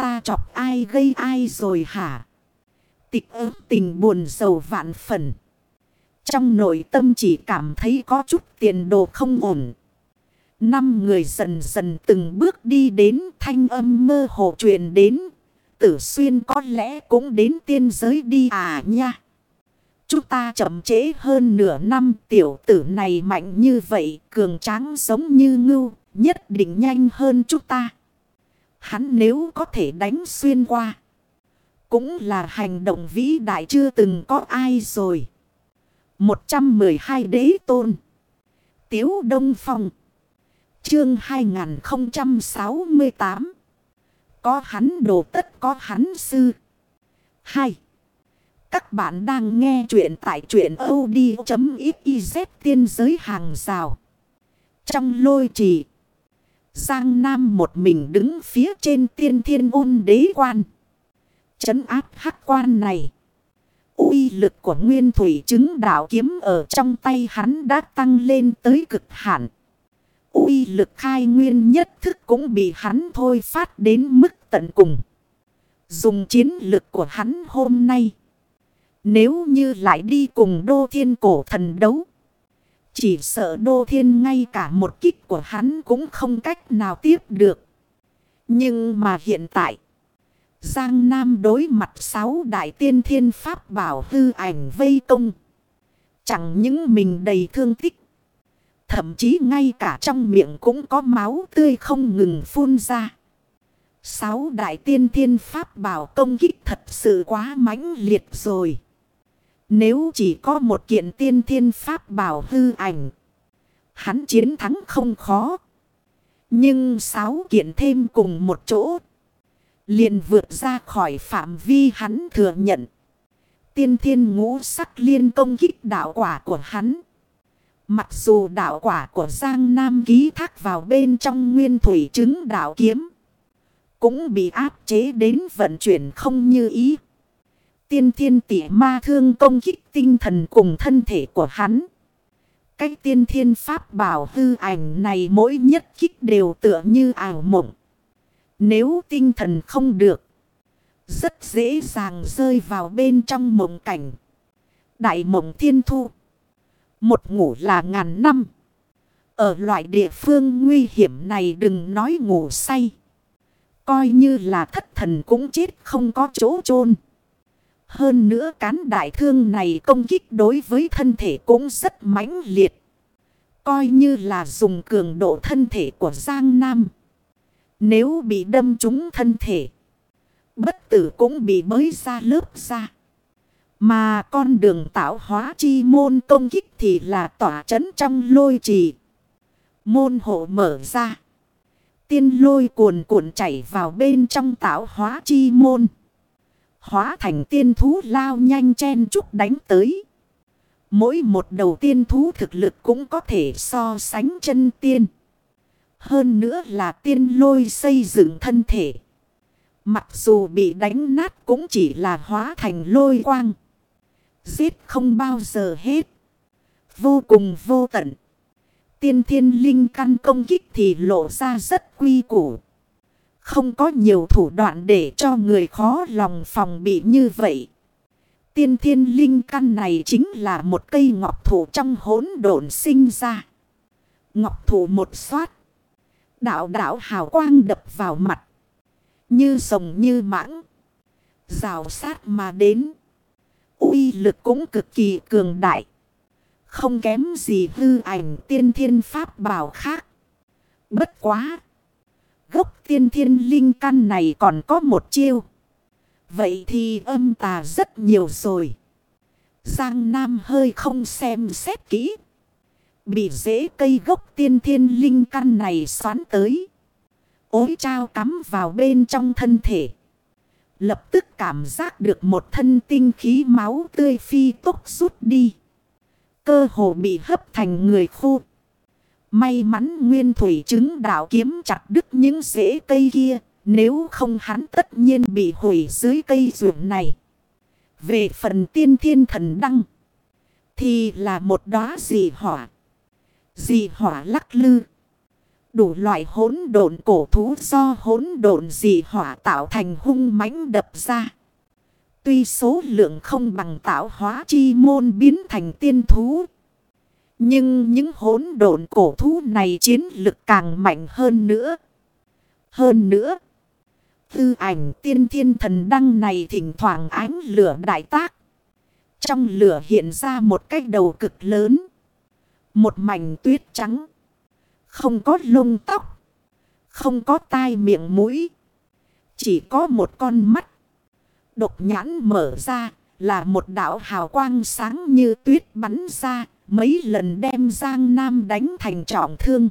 ta chọc ai gây ai rồi hả? Tịch ớt tình buồn sầu vạn phần. Trong nội tâm chỉ cảm thấy có chút tiền đồ không ổn. Năm người dần dần từng bước đi đến thanh âm mơ hồ truyền đến. Tử xuyên có lẽ cũng đến tiên giới đi à nha. Chúng ta chậm chế hơn nửa năm tiểu tử này mạnh như vậy, cường tráng giống như ngưu, nhất định nhanh hơn chúng ta. Hắn nếu có thể đánh xuyên qua, cũng là hành động vĩ đại chưa từng có ai rồi. 112 đế tôn. Tiếu Đông Phong. Chương 2068. Có hắn đồ tất có hắn sư. 2. Các bạn đang nghe chuyện tại chuyện od.xyz tiên giới hàng rào. Trong lôi trì. Giang Nam một mình đứng phía trên tiên thiên ôn đế quan. Chấn áp hắc quan này. uy lực của nguyên thủy chứng đạo kiếm ở trong tay hắn đã tăng lên tới cực hạn. uy lực khai nguyên nhất thức cũng bị hắn thôi phát đến mức tận cùng. Dùng chiến lực của hắn hôm nay. Nếu như lại đi cùng đô thiên cổ thần đấu. Chỉ sợ đô thiên ngay cả một kích của hắn cũng không cách nào tiếp được. Nhưng mà hiện tại. Giang Nam đối mặt sáu đại tiên thiên pháp bảo hư ảnh vây công. Chẳng những mình đầy thương tích. Thậm chí ngay cả trong miệng cũng có máu tươi không ngừng phun ra. Sáu đại tiên thiên pháp bảo công kích thật sự quá mãnh liệt rồi. Nếu chỉ có một kiện tiên thiên pháp bảo hư ảnh. Hắn chiến thắng không khó. Nhưng sáu kiện thêm cùng một chỗ. Liền vượt ra khỏi phạm vi hắn thừa nhận. Tiên thiên ngũ sắc liên công kích đạo quả của hắn. Mặc dù đạo quả của Giang Nam ký thác vào bên trong nguyên thủy chứng đạo kiếm. Cũng bị áp chế đến vận chuyển không như ý tiên thiên tỉ ma thương công kích tinh thần cùng thân thể của hắn. cách tiên thiên pháp bảo hư ảnh này mỗi nhất kích đều tựa như ảo mộng. Nếu tinh thần không được, rất dễ dàng rơi vào bên trong mộng cảnh. Đại mộng thiên thu. Một ngủ là ngàn năm. Ở loại địa phương nguy hiểm này đừng nói ngủ say. Coi như là thất thần cũng chết không có chỗ chôn hơn nữa cán đại thương này công kích đối với thân thể cũng rất mãnh liệt. Coi như là dùng cường độ thân thể của Giang Nam. Nếu bị đâm trúng thân thể. Bất tử cũng bị bới ra lớp ra. Mà con đường tạo hóa chi môn công kích thì là tỏa chấn trong lôi trì. Môn hộ mở ra. Tiên lôi cuồn cuộn chảy vào bên trong tạo hóa chi môn. Hóa thành tiên thú lao nhanh chen chúc đánh tới. Mỗi một đầu tiên thú thực lực cũng có thể so sánh chân tiên. Hơn nữa là tiên lôi xây dựng thân thể. Mặc dù bị đánh nát cũng chỉ là hóa thành lôi quang. Giết không bao giờ hết. Vô cùng vô tận. Tiên thiên linh căn công kích thì lộ ra rất quy củ. Không có nhiều thủ đoạn để cho người khó lòng phòng bị như vậy. Tiên thiên linh căn này chính là một cây ngọc thủ trong hỗn độn sinh ra. Ngọc thủ một xoát. Đạo đạo hào quang đập vào mặt. Như rồng như mãng. Rào sát mà đến. uy lực cũng cực kỳ cường đại. Không kém gì hư ảnh tiên thiên pháp bảo khác. Bất quá gốc tiên thiên linh căn này còn có một chiêu. Vậy thì âm tà rất nhiều rồi. Giang Nam hơi không xem xét kỹ. Bị dễ cây gốc tiên thiên linh căn này xoắn tới. Ối trao cắm vào bên trong thân thể. Lập tức cảm giác được một thân tinh khí máu tươi phi tốc rút đi. Cơ hồ bị hấp thành người khô. May mắn nguyên thủy chứng đạo kiếm chặt đứt những rễ cây kia. Nếu không hắn tất nhiên bị hủy dưới cây ruộng này. Về phần tiên thiên thần đăng. Thì là một đóa dị hỏa. Dị hỏa lắc lư. Đủ loại hỗn độn cổ thú do hỗn độn dị hỏa tạo thành hung mãnh đập ra. Tuy số lượng không bằng tạo hóa chi môn biến thành tiên thú. Nhưng những hỗn độn cổ thú này chiến lực càng mạnh hơn nữa. Hơn nữa. Tư ảnh tiên thiên thần đăng này thỉnh thoảng ánh lửa đại tác. Trong lửa hiện ra một cái đầu cực lớn. Một mảnh tuyết trắng. Không có lông tóc. Không có tai miệng mũi. Chỉ có một con mắt. Độc nhãn mở ra là một đảo hào quang sáng như tuyết bắn ra. Mấy lần đem Giang Nam đánh thành trọng thương.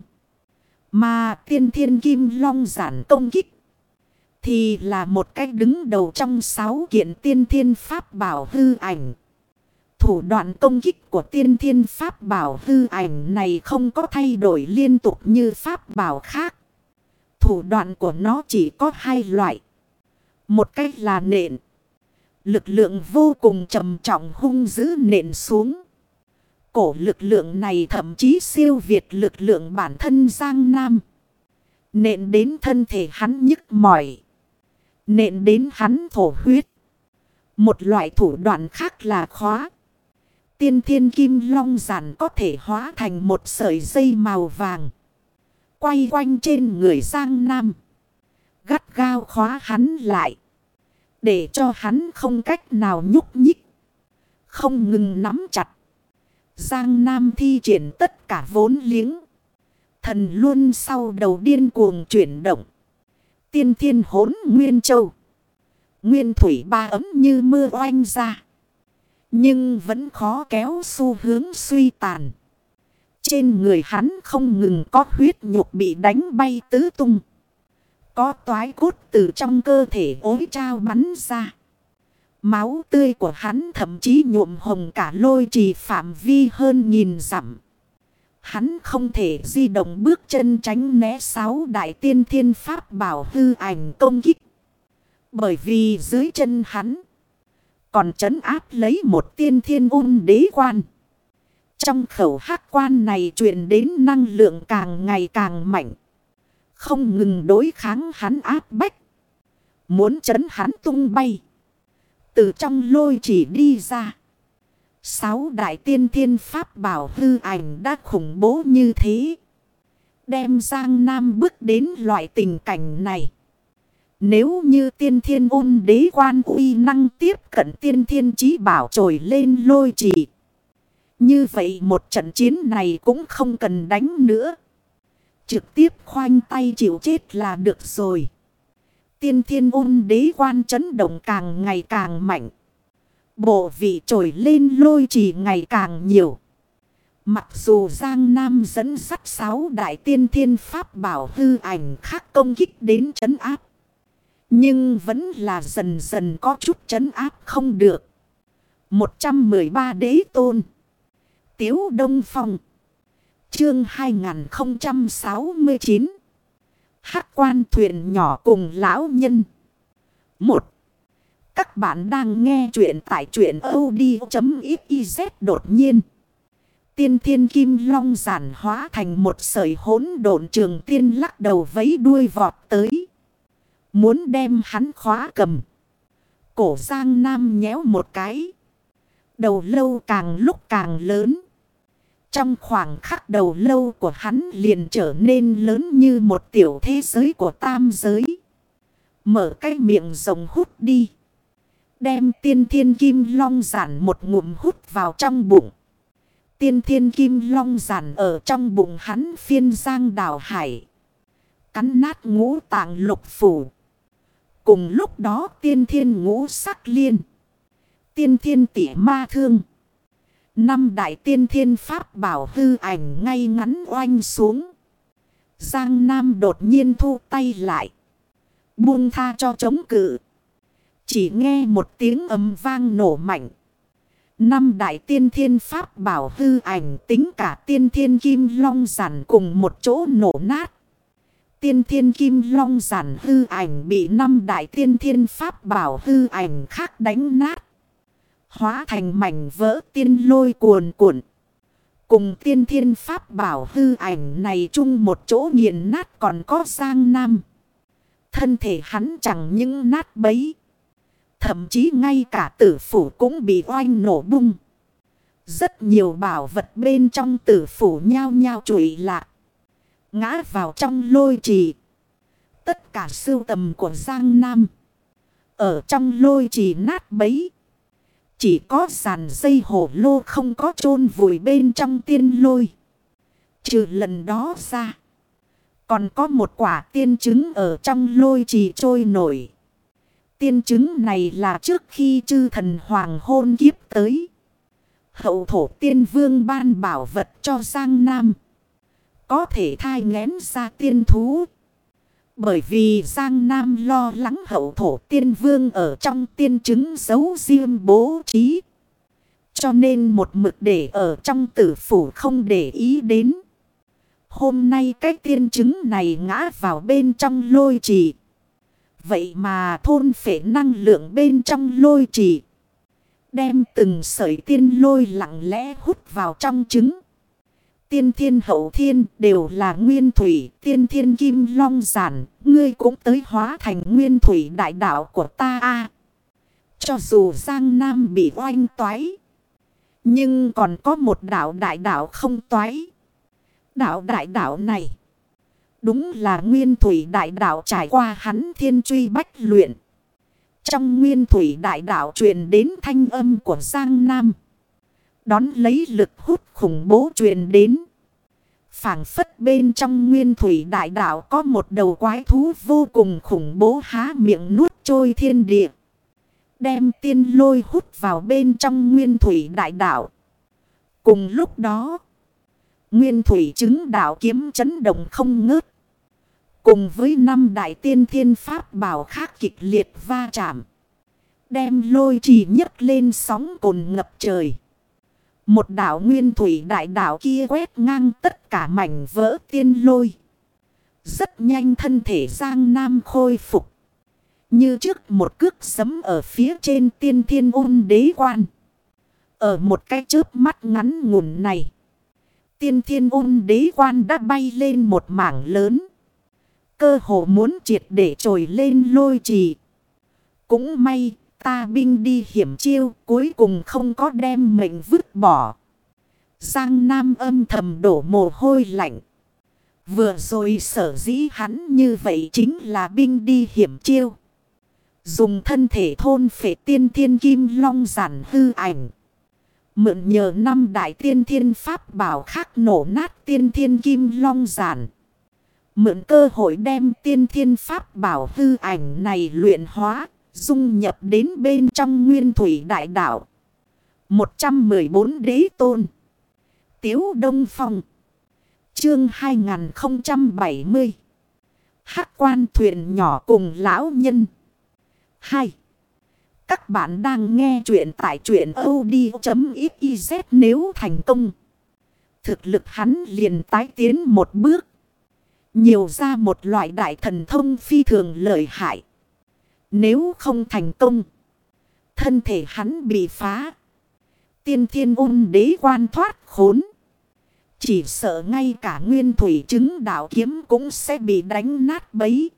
Mà tiên thiên kim long giản công kích. Thì là một cách đứng đầu trong sáu kiện tiên thiên pháp bảo hư ảnh. Thủ đoạn công kích của tiên thiên pháp bảo hư ảnh này không có thay đổi liên tục như pháp bảo khác. Thủ đoạn của nó chỉ có hai loại. Một cách là nện. Lực lượng vô cùng trầm trọng hung dữ nện xuống. Cổ lực lượng này thậm chí siêu việt lực lượng bản thân Giang Nam. Nện đến thân thể hắn nhức mỏi. Nện đến hắn thổ huyết. Một loại thủ đoạn khác là khóa. Tiên thiên kim long giản có thể hóa thành một sợi dây màu vàng. Quay quanh trên người Giang Nam. Gắt gao khóa hắn lại. Để cho hắn không cách nào nhúc nhích. Không ngừng nắm chặt. Giang Nam thi triển tất cả vốn liếng. Thần luôn sau đầu điên cuồng chuyển động. Tiên thiên hốn Nguyên Châu. Nguyên thủy ba ấm như mưa oanh ra. Nhưng vẫn khó kéo xu hướng suy tàn. Trên người hắn không ngừng có huyết nhục bị đánh bay tứ tung. Có toái cốt từ trong cơ thể ối trao bắn ra. Máu tươi của hắn thậm chí nhuộm hồng cả lôi trì phạm vi hơn nghìn dặm. Hắn không thể di động bước chân tránh né sáu đại tiên thiên pháp bảo hư ảnh công kích. Bởi vì dưới chân hắn còn trấn áp lấy một tiên thiên ung đế quan. Trong khẩu hát quan này truyền đến năng lượng càng ngày càng mạnh. Không ngừng đối kháng hắn áp bách. Muốn chấn hắn tung bay. Từ trong lôi chỉ đi ra. Sáu đại tiên thiên pháp bảo hư ảnh đã khủng bố như thế. Đem Giang Nam bước đến loại tình cảnh này. Nếu như tiên thiên ôn đế quan uy năng tiếp cận tiên thiên trí bảo trồi lên lôi trì. Như vậy một trận chiến này cũng không cần đánh nữa. Trực tiếp khoanh tay chịu chết là được rồi. Tiên thiên ôn đế quan chấn động càng ngày càng mạnh. Bộ vị trồi lên lôi chỉ ngày càng nhiều. Mặc dù Giang Nam dẫn sắt sáu đại tiên thiên pháp bảo hư ảnh khác công kích đến chấn áp. Nhưng vẫn là dần dần có chút chấn áp không được. 113 đế tôn. Tiếu Đông Phong. Chương 2069. Hắc quan thuyền nhỏ cùng lão nhân. 1. Các bạn đang nghe chuyện tại chuyện od.xyz đột nhiên. Tiên thiên kim long giản hóa thành một sợi hỗn độn trường tiên lắc đầu vấy đuôi vọt tới. Muốn đem hắn khóa cầm. Cổ Giang Nam nhéo một cái. Đầu lâu càng lúc càng lớn. Trong khoảng khắc đầu lâu của hắn liền trở nên lớn như một tiểu thế giới của tam giới. Mở cái miệng rồng hút đi. Đem tiên thiên kim long giản một ngụm hút vào trong bụng. Tiên thiên kim long giản ở trong bụng hắn phiên giang đảo hải. Cắn nát ngũ tạng lục phủ. Cùng lúc đó tiên thiên ngũ sắc liên. Tiên thiên tỉ ma thương. Năm đại tiên thiên pháp bảo hư ảnh ngay ngắn oanh xuống. Giang Nam đột nhiên thu tay lại. Buông tha cho chống cự. Chỉ nghe một tiếng âm vang nổ mạnh. Năm đại tiên thiên pháp bảo hư ảnh tính cả tiên thiên kim long giản cùng một chỗ nổ nát. Tiên thiên kim long giản hư ảnh bị năm đại tiên thiên pháp bảo hư ảnh khác đánh nát. Hóa thành mảnh vỡ tiên lôi cuồn cuộn. Cùng tiên thiên pháp bảo hư ảnh này chung một chỗ nghiền nát còn có Giang Nam. Thân thể hắn chẳng những nát bấy. Thậm chí ngay cả tử phủ cũng bị oanh nổ bung. Rất nhiều bảo vật bên trong tử phủ nhao nhao trụi lạc. Ngã vào trong lôi trì. Tất cả sưu tầm của Giang Nam. Ở trong lôi trì nát bấy. Chỉ có sàn dây hổ lô không có chôn vùi bên trong tiên lôi. Trừ lần đó ra. Còn có một quả tiên trứng ở trong lôi trì trôi nổi. Tiên trứng này là trước khi chư thần hoàng hôn kiếp tới. Hậu thổ tiên vương ban bảo vật cho Giang Nam. Có thể thai ngén ra tiên thú. Bởi vì Giang Nam lo lắng hậu thổ tiên vương ở trong tiên chứng giấu riêng bố trí. Cho nên một mực để ở trong tử phủ không để ý đến. Hôm nay cái tiên chứng này ngã vào bên trong lôi trì. Vậy mà thôn phệ năng lượng bên trong lôi trì. Đem từng sợi tiên lôi lặng lẽ hút vào trong trứng. Tiên thiên hậu thiên đều là nguyên thủy, tiên thiên kim long giản, ngươi cũng tới hóa thành nguyên thủy đại đạo của ta a Cho dù Giang Nam bị oanh toái, nhưng còn có một đạo đại đạo không toái. Đạo đại đạo này, đúng là nguyên thủy đại đạo trải qua hắn thiên truy bách luyện. Trong nguyên thủy đại đạo truyền đến thanh âm của Giang Nam. Đón lấy lực hút khủng bố truyền đến. phảng phất bên trong nguyên thủy đại đạo có một đầu quái thú vô cùng khủng bố há miệng nuốt trôi thiên địa. Đem tiên lôi hút vào bên trong nguyên thủy đại đạo. Cùng lúc đó, nguyên thủy chứng đạo kiếm chấn động không ngớt. Cùng với năm đại tiên thiên pháp bảo khác kịch liệt va chạm. Đem lôi trì nhấc lên sóng cồn ngập trời. Một đảo nguyên thủy đại đảo kia quét ngang tất cả mảnh vỡ tiên lôi. Rất nhanh thân thể Giang Nam khôi phục. Như trước một cước sấm ở phía trên tiên thiên ôn đế quan. Ở một cái chớp mắt ngắn ngủn này. Tiên thiên ôn đế quan đã bay lên một mảng lớn. Cơ hồ muốn triệt để trồi lên lôi trì. Cũng may ta binh đi hiểm chiêu, cuối cùng không có đem mệnh vứt bỏ. Giang Nam âm thầm đổ mồ hôi lạnh. Vừa rồi sở dĩ hắn như vậy chính là binh đi hiểm chiêu. Dùng thân thể thôn phệ tiên thiên kim long giản hư ảnh. Mượn nhờ năm đại tiên thiên pháp bảo khác nổ nát tiên thiên kim long giản. Mượn cơ hội đem tiên thiên pháp bảo hư ảnh này luyện hóa dung nhập đến bên trong nguyên thủy đại đạo. 114 đế tôn. Tiếu Đông Phong. Chương 2070. Hắc quan thuyền nhỏ cùng lão nhân. 2. Các bạn đang nghe chuyện tại truyện od.xyz nếu thành công. Thực lực hắn liền tái tiến một bước. Nhiều ra một loại đại thần thông phi thường lợi hại. Nếu không thành công. Thân thể hắn bị phá. Tiên thiên ung đế quan thoát khốn. Chỉ sợ ngay cả nguyên thủy chứng đạo kiếm cũng sẽ bị đánh nát bấy.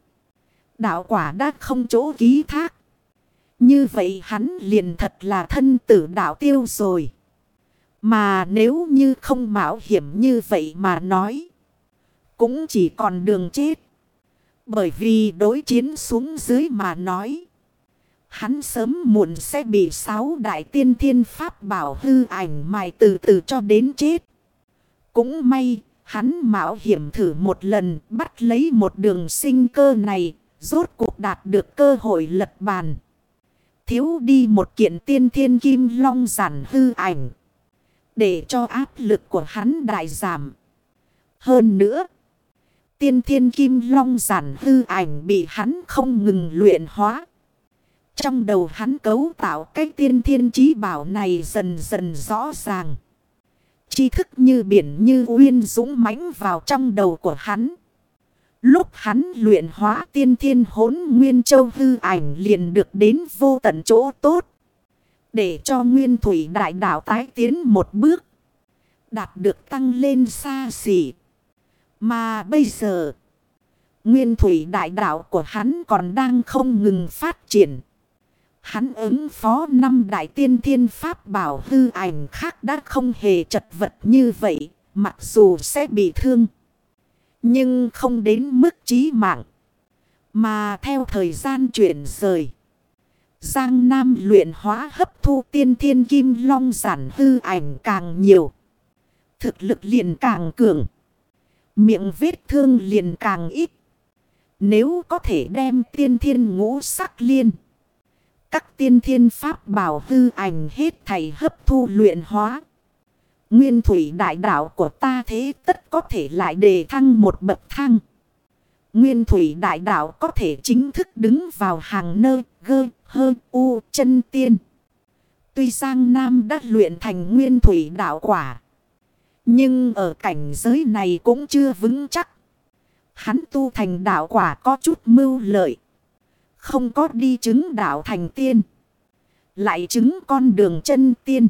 Đạo quả đã không chỗ ký thác. Như vậy hắn liền thật là thân tử đạo tiêu rồi. Mà nếu như không mạo hiểm như vậy mà nói. Cũng chỉ còn đường chết. Bởi vì đối chiến xuống dưới mà nói. Hắn sớm muộn sẽ bị sáu đại tiên thiên pháp bảo hư ảnh mài từ từ cho đến chết. Cũng may, hắn mạo hiểm thử một lần bắt lấy một đường sinh cơ này, rốt cuộc đạt được cơ hội lật bàn. Thiếu đi một kiện tiên thiên kim long giản hư ảnh. Để cho áp lực của hắn đại giảm. Hơn nữa tiên thiên kim long giản hư ảnh bị hắn không ngừng luyện hóa. Trong đầu hắn cấu tạo cái tiên thiên trí bảo này dần dần rõ ràng. Tri thức như biển như uyên dũng mãnh vào trong đầu của hắn. Lúc hắn luyện hóa tiên thiên hốn nguyên châu hư ảnh liền được đến vô tận chỗ tốt. Để cho nguyên thủy đại đạo tái tiến một bước. Đạt được tăng lên xa xỉ. Mà bây giờ, nguyên thủy đại đạo của hắn còn đang không ngừng phát triển. Hắn ứng phó năm đại tiên thiên pháp bảo hư ảnh khác đã không hề chật vật như vậy, mặc dù sẽ bị thương. Nhưng không đến mức chí mạng. Mà theo thời gian chuyển rời. Giang Nam luyện hóa hấp thu tiên thiên kim long giản hư ảnh càng nhiều. Thực lực liền càng cường. Miệng vết thương liền càng ít. Nếu có thể đem tiên thiên ngũ sắc liên. Các tiên thiên pháp bảo hư ảnh hết thầy hấp thu luyện hóa. Nguyên thủy đại đạo của ta thế tất có thể lại đề thăng một bậc thang. Nguyên thủy đại đạo có thể chính thức đứng vào hàng nơi, gơ, hơ, u, chân tiên. Tuy Giang Nam đã luyện thành nguyên thủy đạo quả. Nhưng ở cảnh giới này cũng chưa vững chắc. Hắn tu thành đạo quả có chút mưu lợi. Không có đi chứng đạo thành tiên. Lại chứng con đường chân tiên.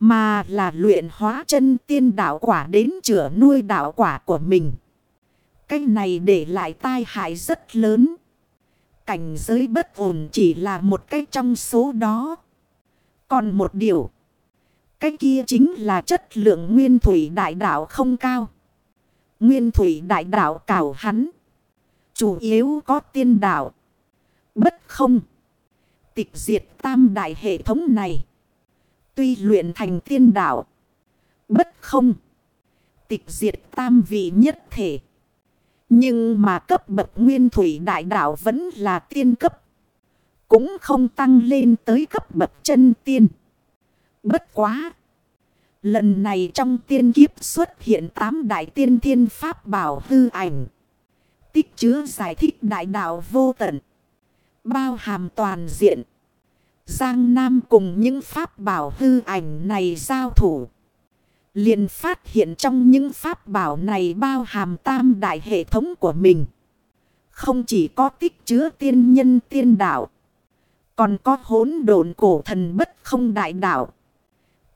Mà là luyện hóa chân tiên đạo quả đến chữa nuôi đạo quả của mình. Cái này để lại tai hại rất lớn. Cảnh giới bất ổn chỉ là một cái trong số đó. Còn một điều. Cái kia chính là chất lượng nguyên thủy đại đạo không cao. Nguyên thủy đại đạo cảo hắn. Chủ yếu có tiên đạo. Bất không. Tịch diệt tam đại hệ thống này. Tuy luyện thành tiên đạo. Bất không. Tịch diệt tam vị nhất thể. Nhưng mà cấp bậc nguyên thủy đại đạo vẫn là tiên cấp. Cũng không tăng lên tới cấp bậc chân tiên. Bất quá. Lần này trong tiên kiếp xuất hiện tám đại tiên thiên pháp bảo hư ảnh. Tích chứa giải thích đại đạo vô tận. Bao hàm toàn diện. Giang Nam cùng những pháp bảo hư ảnh này giao thủ liền phát hiện trong những pháp bảo này bao hàm tam đại hệ thống của mình. Không chỉ có tích chứa tiên nhân tiên đạo. Còn có hỗn độn cổ thần bất không đại đạo.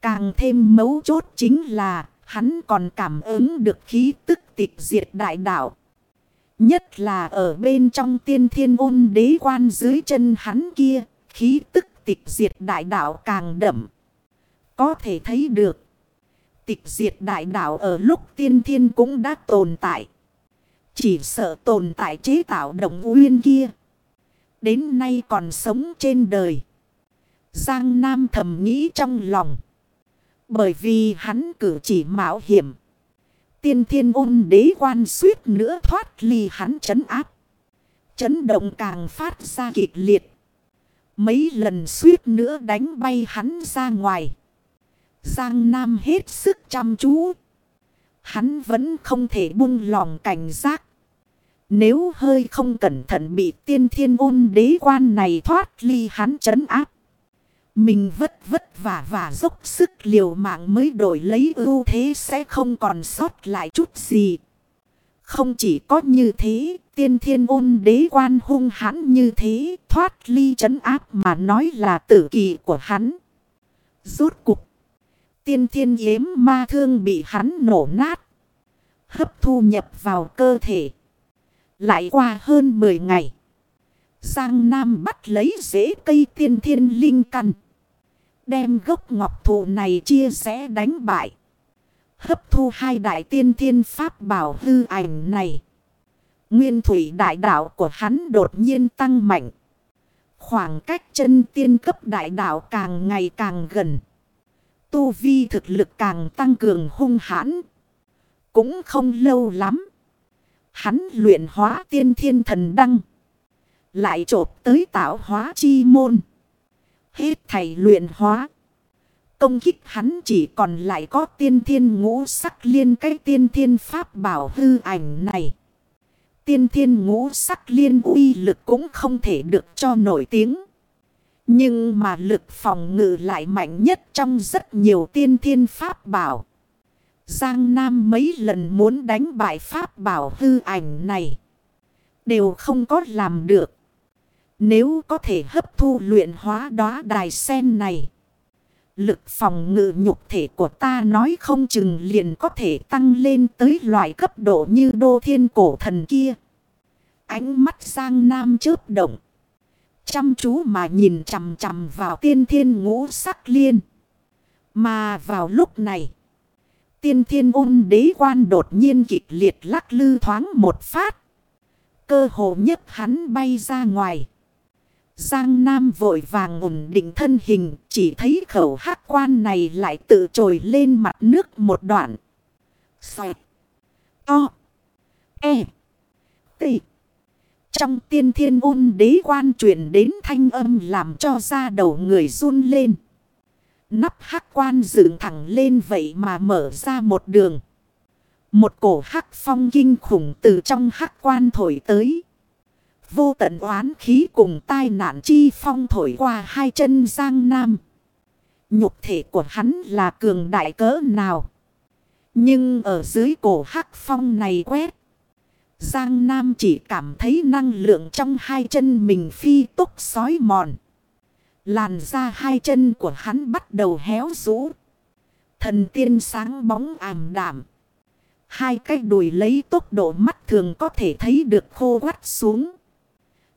Càng thêm mấu chốt chính là hắn còn cảm ứng được khí tức tịch diệt đại đạo. Nhất là ở bên trong tiên thiên ôn đế quan dưới chân hắn kia, khí tức tịch diệt đại đạo càng đậm. Có thể thấy được tịch diệt đại đạo ở lúc tiên thiên cũng đã tồn tại. Chỉ sợ tồn tại chế tạo động uyên kia. Đến nay còn sống trên đời. Giang Nam thầm nghĩ trong lòng. Bởi vì hắn cử chỉ mạo hiểm. Tiên thiên ôn đế quan suýt nữa thoát ly hắn chấn áp. Chấn động càng phát ra kịch liệt. Mấy lần suýt nữa đánh bay hắn ra ngoài. Giang Nam hết sức chăm chú. Hắn vẫn không thể buông lòng cảnh giác. Nếu hơi không cẩn thận bị tiên thiên ôn đế quan này thoát ly hắn chấn áp. Mình vất vất vả và dốc sức liều mạng mới đổi lấy ưu thế sẽ không còn sót lại chút gì. Không chỉ có như thế, tiên thiên ôn đế quan hung hãn như thế, thoát ly chấn áp mà nói là tử kỳ của hắn. Rốt cục tiên thiên yếm ma thương bị hắn nổ nát. Hấp thu nhập vào cơ thể. Lại qua hơn 10 ngày. Giang Nam bắt lấy rễ cây tiên thiên linh căn. Đem gốc ngọc thụ này chia sẻ đánh bại. Hấp thu hai đại tiên thiên pháp bảo hư ảnh này. Nguyên thủy đại đạo của hắn đột nhiên tăng mạnh. Khoảng cách chân tiên cấp đại đạo càng ngày càng gần. Tu vi thực lực càng tăng cường hung hãn. Cũng không lâu lắm. Hắn luyện hóa tiên thiên thần đăng. Lại trộp tới tạo hóa chi môn. Hết thầy luyện hóa. Công kích hắn chỉ còn lại có tiên thiên ngũ sắc liên cái tiên thiên pháp bảo hư ảnh này. Tiên thiên ngũ sắc liên uy lực cũng không thể được cho nổi tiếng. Nhưng mà lực phòng ngự lại mạnh nhất trong rất nhiều tiên thiên pháp bảo. Giang Nam mấy lần muốn đánh bại pháp bảo hư ảnh này. Đều không có làm được. Nếu có thể hấp thu luyện hóa đóa đài sen này. Lực phòng ngự nhục thể của ta nói không chừng liền có thể tăng lên tới loại cấp độ như đô thiên cổ thần kia. Ánh mắt sang Nam chớp động. Chăm chú mà nhìn chằm chằm vào tiên thiên ngũ sắc liên. Mà vào lúc này. Tiên thiên ôn đế quan đột nhiên kịch liệt lắc lư thoáng một phát. Cơ hồ nhất hắn bay ra ngoài. Giang Nam vội vàng ổn định thân hình. Chỉ thấy khẩu hắc quan này lại tự trồi lên mặt nước một đoạn. Xoẹt. To. E. T. Trong tiên thiên ôn đế quan truyền đến thanh âm làm cho da đầu người run lên. Nắp hắc quan dựng thẳng lên vậy mà mở ra một đường. Một cổ hắc phong kinh khủng từ trong hắc quan thổi tới. Vô tận oán khí cùng tai nạn chi phong thổi qua hai chân Giang Nam. Nhục thể của hắn là cường đại cỡ nào. Nhưng ở dưới cổ hắc phong này quét. Giang Nam chỉ cảm thấy năng lượng trong hai chân mình phi tốc sói mòn. Làn ra hai chân của hắn bắt đầu héo rũ. Thần tiên sáng bóng ảm đảm. Hai cái đùi lấy tốc độ mắt thường có thể thấy được khô quắt xuống.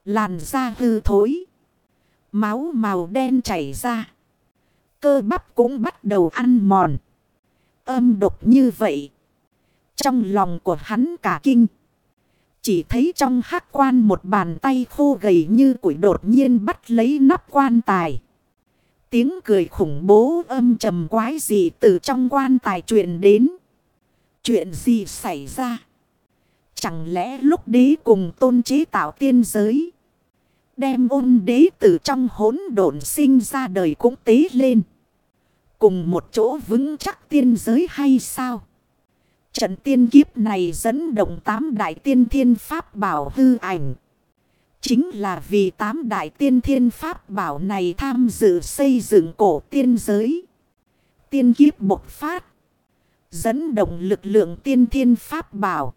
Làn da hư thối. Máu màu đen chảy ra. Cơ bắp cũng bắt đầu ăn mòn. Âm độc như vậy. Trong lòng của hắn cả kinh. Chỉ thấy trong hát quan một bàn tay khô gầy như củi đột nhiên bắt lấy nắp quan tài. Tiếng cười khủng bố âm trầm quái gì từ trong quan tài truyền đến. Chuyện gì xảy ra? Chẳng lẽ lúc đế cùng tôn chế tạo tiên giới? Đem ôn đế từ trong hỗn độn sinh ra đời cũng tế lên. Cùng một chỗ vững chắc tiên giới hay sao? Trận tiên kiếp này dẫn động tám đại tiên thiên pháp bảo hư ảnh. Chính là vì tám đại tiên thiên pháp bảo này tham dự xây dựng cổ tiên giới. Tiên kiếp bộc phát. Dẫn động lực lượng tiên thiên pháp bảo.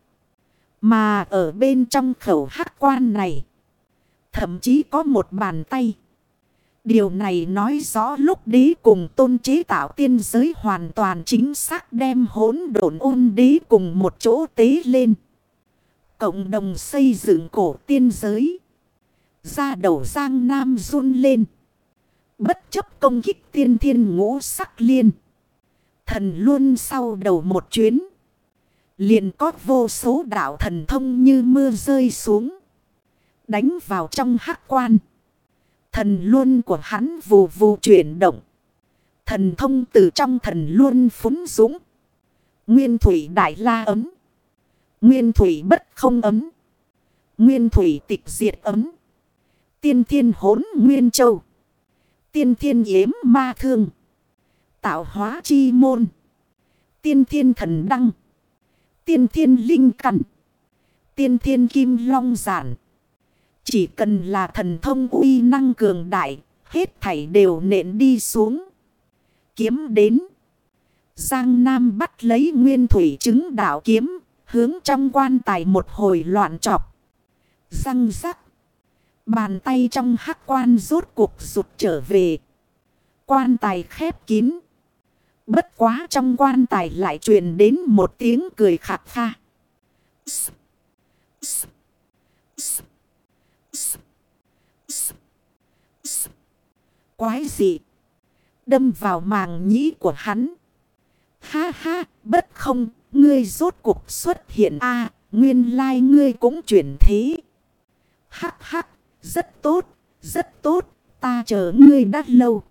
Mà ở bên trong khẩu hắc quan này. Thậm chí có một bàn tay. Điều này nói rõ lúc đế cùng tôn chế tạo tiên giới hoàn toàn chính xác đem hỗn độn ôn đế cùng một chỗ tế lên. Cộng đồng xây dựng cổ tiên giới. Ra đầu giang nam run lên. Bất chấp công kích tiên thiên ngũ sắc liên. Thần luôn sau đầu một chuyến. Liền có vô số đạo thần thông như mưa rơi xuống. Đánh vào trong hắc quan. Thần luôn của hắn vù vù chuyển động. Thần thông từ trong thần luôn phúng dũng. Nguyên thủy đại la ấm. Nguyên thủy bất không ấm. Nguyên thủy tịch diệt ấm. Tiên thiên hốn nguyên châu. Tiên thiên yếm ma thương. Tạo hóa chi môn. Tiên thiên thần đăng. Tiên thiên linh cẩn. Tiên thiên kim long giản. Chỉ cần là thần thông uy năng cường đại, hết thảy đều nện đi xuống. Kiếm đến. Giang Nam bắt lấy nguyên thủy chứng đạo kiếm, hướng trong quan tài một hồi loạn trọc. Răng rắc. Bàn tay trong hắc quan rốt cuộc rụt trở về. Quan tài khép kín. Bất quá trong quan tài lại truyền đến một tiếng cười khạc kha. Quái gì? Đâm vào màng nhĩ của hắn. Ha ha, bất không, ngươi rốt cuộc xuất hiện a nguyên lai like ngươi cũng chuyển thế. Hắc hắc, rất tốt, rất tốt, ta chờ ngươi đã lâu.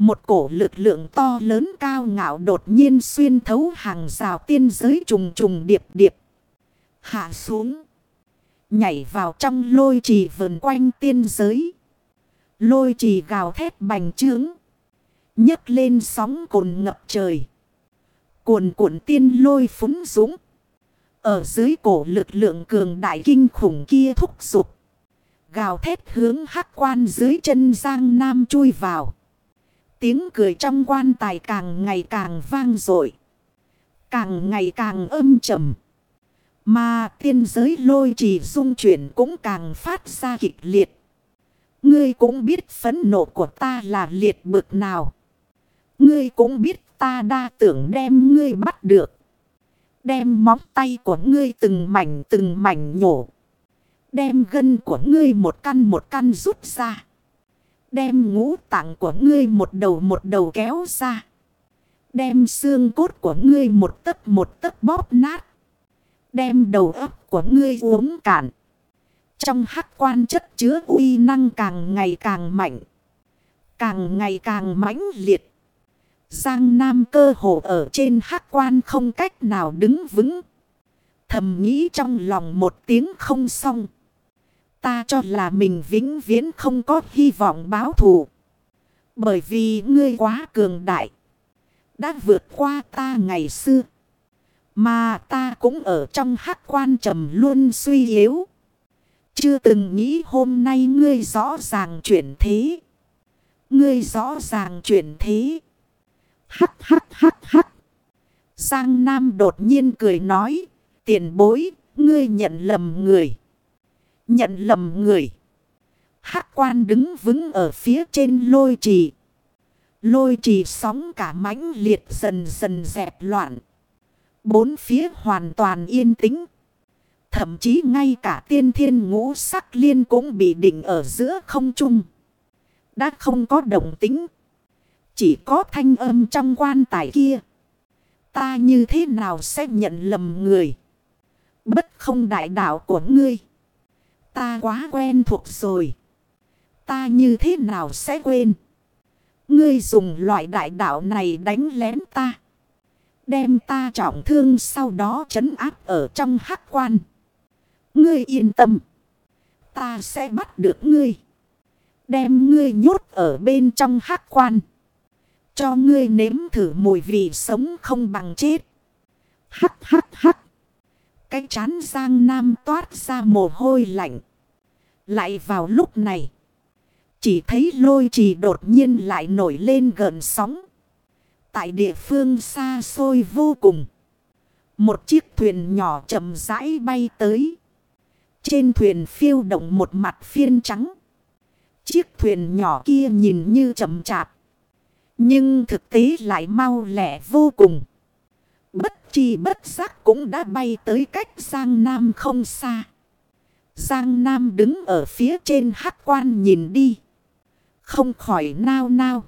Một cổ lực lượng to lớn cao ngạo đột nhiên xuyên thấu hàng rào tiên giới trùng trùng điệp điệp. Hạ xuống. Nhảy vào trong lôi trì vườn quanh tiên giới. Lôi trì gào thét bành trướng. nhấc lên sóng cồn ngập trời. Cuồn cuộn tiên lôi phúng dũng. Ở dưới cổ lực lượng cường đại kinh khủng kia thúc giục. Gào thét hướng hắc quan dưới chân Giang Nam chui vào. Tiếng cười trong quan tài càng ngày càng vang dội Càng ngày càng âm trầm. Mà tiên giới lôi trì dung chuyển cũng càng phát ra kịch liệt. Ngươi cũng biết phấn nộ của ta là liệt bực nào. Ngươi cũng biết ta đa tưởng đem ngươi bắt được. Đem móng tay của ngươi từng mảnh từng mảnh nhổ. Đem gân của ngươi một căn một căn rút ra. Đem ngũ tạng của ngươi một đầu một đầu kéo ra. Đem xương cốt của ngươi một tấc một tấc bóp nát. Đem đầu óc của ngươi uống cạn. Trong hắc quan chất chứa uy năng càng ngày càng mạnh. Càng ngày càng mãnh liệt. Giang Nam cơ hồ ở trên hắc quan không cách nào đứng vững. Thầm nghĩ trong lòng một tiếng không xong. Ta cho là mình vĩnh viễn không có hy vọng báo thù. Bởi vì ngươi quá cường đại. Đã vượt qua ta ngày xưa. Mà ta cũng ở trong hắc quan trầm luôn suy yếu. Chưa từng nghĩ hôm nay ngươi rõ ràng chuyển thế. Ngươi rõ ràng chuyển thế. Hắc hắc hắc hắc. Giang Nam đột nhiên cười nói. Tiền bối, ngươi nhận lầm người. Nhận lầm người. Hắc quan đứng vững ở phía trên lôi trì. Lôi trì sóng cả mãnh liệt dần dần dẹp loạn. Bốn phía hoàn toàn yên tĩnh. Thậm chí ngay cả tiên thiên ngũ sắc liên cũng bị định ở giữa không trung. Đã không có động tính. Chỉ có thanh âm trong quan tài kia. Ta như thế nào sẽ nhận lầm người. Bất không đại đạo của ngươi. Ta quá quen thuộc rồi. Ta như thế nào sẽ quên. Ngươi dùng loại đại đạo này đánh lén ta. Đem ta trọng thương sau đó trấn áp ở trong hắc quan. Ngươi yên tâm. Ta sẽ bắt được ngươi. Đem ngươi nhốt ở bên trong hắc quan. Cho ngươi nếm thử mùi vị sống không bằng chết. Hắc hắc hắc. Cái chán Giang Nam toát ra mồ hôi lạnh. Lại vào lúc này. Chỉ thấy lôi trì đột nhiên lại nổi lên gần sóng. Tại địa phương xa xôi vô cùng. Một chiếc thuyền nhỏ chậm rãi bay tới. Trên thuyền phiêu động một mặt phiên trắng. Chiếc thuyền nhỏ kia nhìn như chậm chạp. Nhưng thực tế lại mau lẹ vô cùng. Chi bất giác cũng đã bay tới cách Giang Nam không xa. Giang Nam đứng ở phía trên hắc quan nhìn đi. Không khỏi nao nao.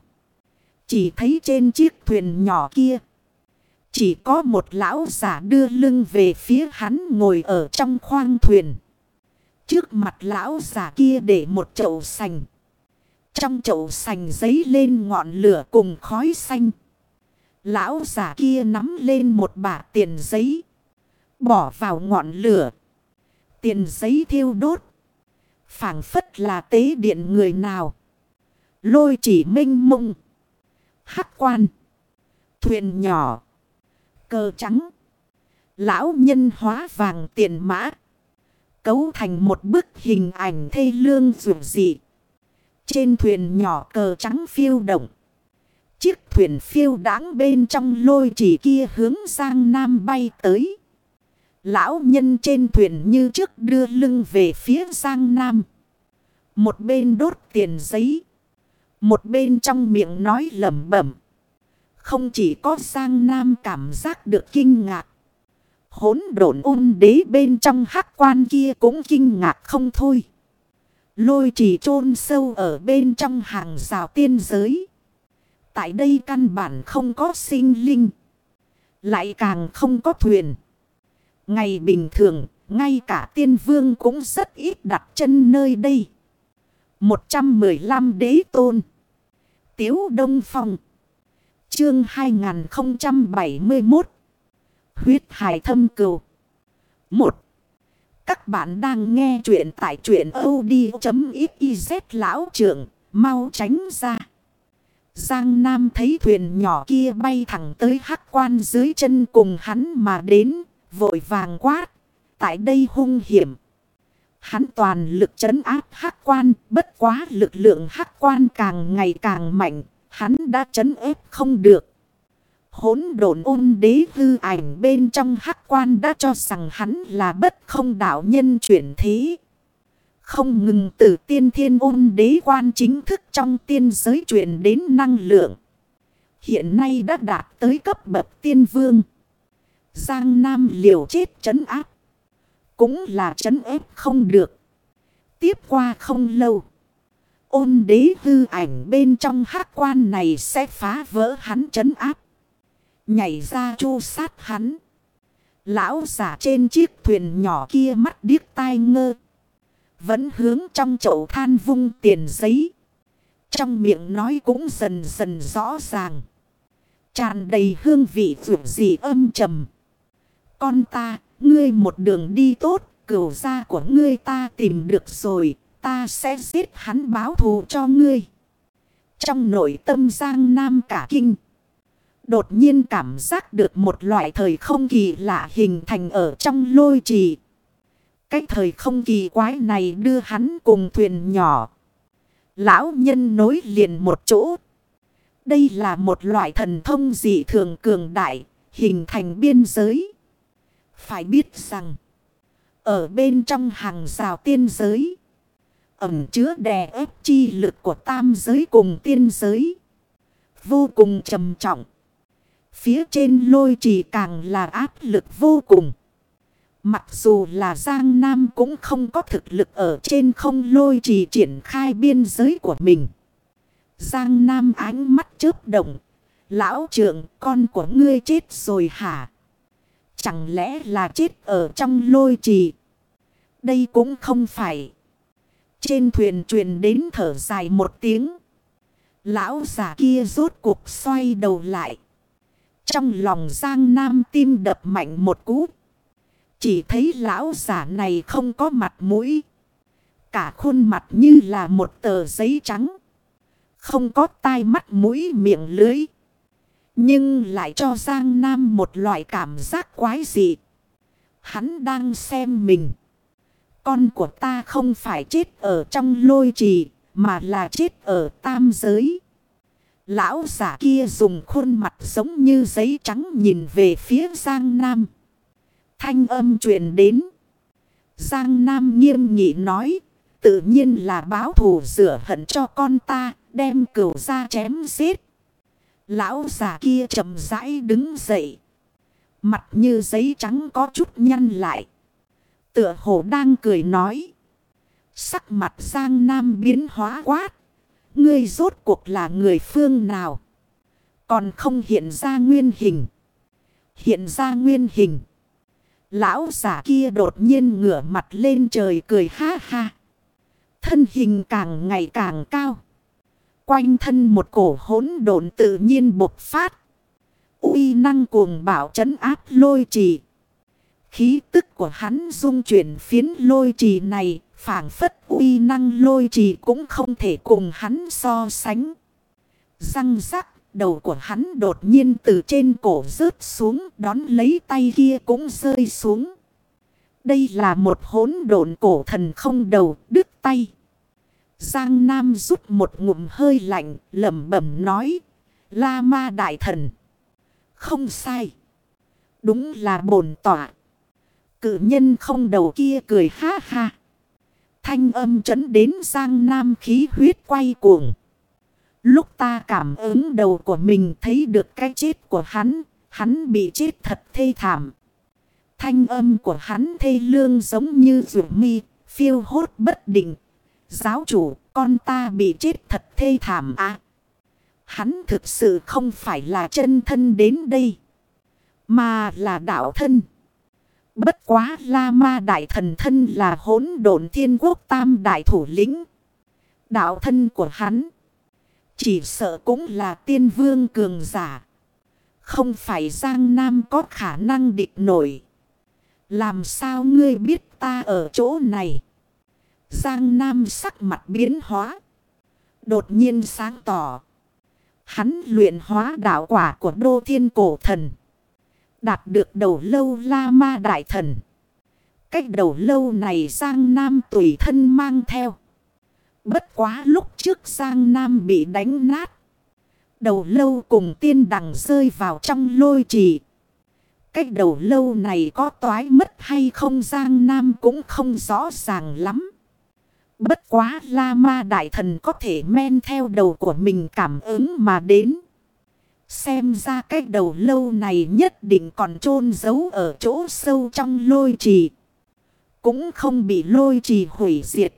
Chỉ thấy trên chiếc thuyền nhỏ kia. Chỉ có một lão giả đưa lưng về phía hắn ngồi ở trong khoang thuyền. Trước mặt lão giả kia để một chậu sành. Trong chậu sành giấy lên ngọn lửa cùng khói xanh. Lão giả kia nắm lên một bả tiền giấy. Bỏ vào ngọn lửa. Tiền giấy thiêu đốt. phảng phất là tế điện người nào. Lôi chỉ minh mông. Hắc quan. Thuyền nhỏ. Cờ trắng. Lão nhân hóa vàng tiền mã. Cấu thành một bức hình ảnh thê lương rủ dị. Trên thuyền nhỏ cờ trắng phiêu động. Chiếc thuyền phiêu đáng bên trong lôi chỉ kia hướng sang nam bay tới. Lão nhân trên thuyền như trước đưa lưng về phía sang nam. Một bên đốt tiền giấy. Một bên trong miệng nói lẩm bẩm. Không chỉ có sang nam cảm giác được kinh ngạc. Hốn độn ôn đế bên trong hắc quan kia cũng kinh ngạc không thôi. Lôi chỉ chôn sâu ở bên trong hàng rào tiên giới. Tại đây căn bản không có sinh linh. Lại càng không có thuyền. Ngày bình thường, ngay cả tiên vương cũng rất ít đặt chân nơi đây. 115 đế tôn. Tiếu Đông Phong. Chương 2071. Huyết hải thâm cừu. 1. Các bạn đang nghe chuyện tại chuyện od.xyz lão trưởng. Mau tránh ra. Giang Nam thấy thuyền nhỏ kia bay thẳng tới hắc quan dưới chân cùng hắn mà đến. Vội vàng quát. Tại đây hung hiểm. Hắn toàn lực chấn áp hắc quan. Bất quá lực lượng hắc quan càng ngày càng mạnh. Hắn đã chấn ép không được. Hốn độn ôn đế hư ảnh bên trong hắc quan đã cho rằng hắn là bất không đạo nhân chuyển thế. Không ngừng từ tiên thiên ôn đế quan chính thức trong tiên giới chuyển đến năng lượng. Hiện nay đã đạt tới cấp bậc tiên vương. Giang Nam liều chết chấn áp. Cũng là chấn ép không được. Tiếp qua không lâu. Ôn đế hư ảnh bên trong hát quan này sẽ phá vỡ hắn chấn áp. Nhảy ra chu sát hắn. Lão giả trên chiếc thuyền nhỏ kia mắt điếc tai ngơ. Vẫn hướng trong chậu than vung tiền giấy. Trong miệng nói cũng dần dần rõ ràng. Tràn đầy hương vị vượt dị âm trầm. Con ta, ngươi một đường đi tốt, cửu gia của ngươi ta tìm được rồi, ta sẽ giết hắn báo thù cho ngươi. Trong nội tâm Giang Nam cả kinh. Đột nhiên cảm giác được một loại thời không kỳ lạ hình thành ở trong lôi trì. Cái thời không kỳ quái này đưa hắn cùng thuyền nhỏ. Lão nhân nối liền một chỗ. Đây là một loại thần thông dị thường cường đại, hình thành biên giới. Phải biết rằng, ở bên trong hàng rào tiên giới, ẩm chứa đè ép chi lực của tam giới cùng tiên giới. Vô cùng trầm trọng. Phía trên lôi trì càng là áp lực vô cùng. Mặc dù là Giang Nam cũng không có thực lực ở trên không lôi trì triển khai biên giới của mình. Giang Nam ánh mắt chớp động. Lão trưởng, con của ngươi chết rồi hả? Chẳng lẽ là chết ở trong lôi trì? Đây cũng không phải. Trên thuyền truyền đến thở dài một tiếng. Lão già kia rốt cuộc xoay đầu lại. Trong lòng Giang Nam tim đập mạnh một cú. Chỉ thấy lão giả này không có mặt mũi. Cả khuôn mặt như là một tờ giấy trắng. Không có tai mắt mũi miệng lưới. Nhưng lại cho Giang Nam một loại cảm giác quái dị. Hắn đang xem mình. Con của ta không phải chết ở trong lôi trì, mà là chết ở tam giới. Lão giả kia dùng khuôn mặt giống như giấy trắng nhìn về phía Giang Nam. Thanh âm truyền đến. Giang Nam nghiêm nghị nói, tự nhiên là báo thù rửa hận cho con ta, đem cửu ra chém giết. Lão già kia chậm rãi đứng dậy. Mặt như giấy trắng có chút nhăn lại. Tựa hồ đang cười nói. Sắc mặt Giang Nam biến hóa quát. Ngươi rốt cuộc là người phương nào? Còn không hiện ra nguyên hình. Hiện ra nguyên hình. Lão giả kia đột nhiên ngửa mặt lên trời cười ha ha. Thân hình càng ngày càng cao. Quanh thân một cổ hỗn độn tự nhiên bộc phát. uy năng cuồng bảo trấn áp lôi trì. Khí tức của hắn dung chuyển phiến lôi trì này, phản phất uy năng lôi trì cũng không thể cùng hắn so sánh. Răng rắc, đầu của hắn đột nhiên từ trên cổ rớt xuống, đón lấy tay kia cũng rơi xuống. Đây là một hỗn độn cổ thần không đầu, đứt tay. Giang Nam rút một ngụm hơi lạnh, lẩm bẩm nói, La Ma Đại Thần. Không sai. Đúng là bổn tỏa. Cự nhân không đầu kia cười ha ha. Thanh âm chấn đến Giang Nam khí huyết quay cuồng. Lúc ta cảm ứng đầu của mình thấy được cái chết của hắn, hắn bị chết thật thê thảm. Thanh âm của hắn thê lương giống như rượu mi, phiêu hốt bất định. Giáo chủ, con ta bị chết thật thê thảm à. Hắn thực sự không phải là chân thân đến đây, mà là đạo thân. Bất quá La Ma Đại Thần Thân là hỗn độn thiên quốc tam đại thủ lĩnh. Đạo thân của hắn. Chỉ sợ cũng là tiên vương cường giả. Không phải Giang Nam có khả năng địch nổi. Làm sao ngươi biết ta ở chỗ này? Giang Nam sắc mặt biến hóa. Đột nhiên sáng tỏ. Hắn luyện hóa đạo quả của đô thiên cổ thần. Đạt được đầu lâu la ma đại thần. Cách đầu lâu này Giang Nam tùy thân mang theo. Bất quá lúc trước Giang Nam bị đánh nát. Đầu lâu cùng tiên đằng rơi vào trong lôi trì. Cách đầu lâu này có toái mất hay không Giang Nam cũng không rõ ràng lắm. Bất quá La Ma Đại Thần có thể men theo đầu của mình cảm ứng mà đến. Xem ra cái đầu lâu này nhất định còn chôn giấu ở chỗ sâu trong lôi trì. Cũng không bị lôi trì hủy diệt.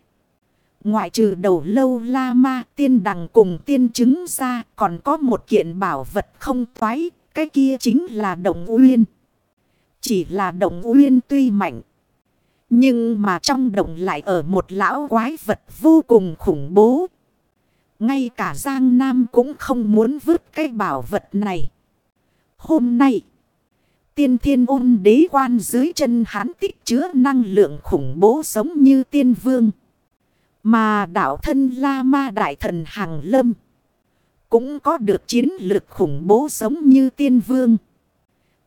Ngoại trừ đầu lâu la ma tiên đằng cùng tiên chứng ra còn có một kiện bảo vật không toái. Cái kia chính là động uyên. Chỉ là động uyên tuy mạnh. Nhưng mà trong động lại ở một lão quái vật vô cùng khủng bố. Ngay cả Giang Nam cũng không muốn vứt cái bảo vật này. Hôm nay, tiên thiên ôn đế quan dưới chân hán tích chứa năng lượng khủng bố sống như tiên vương. Mà đạo thân La Ma Đại Thần Hàng Lâm cũng có được chiến lực khủng bố giống như tiên vương.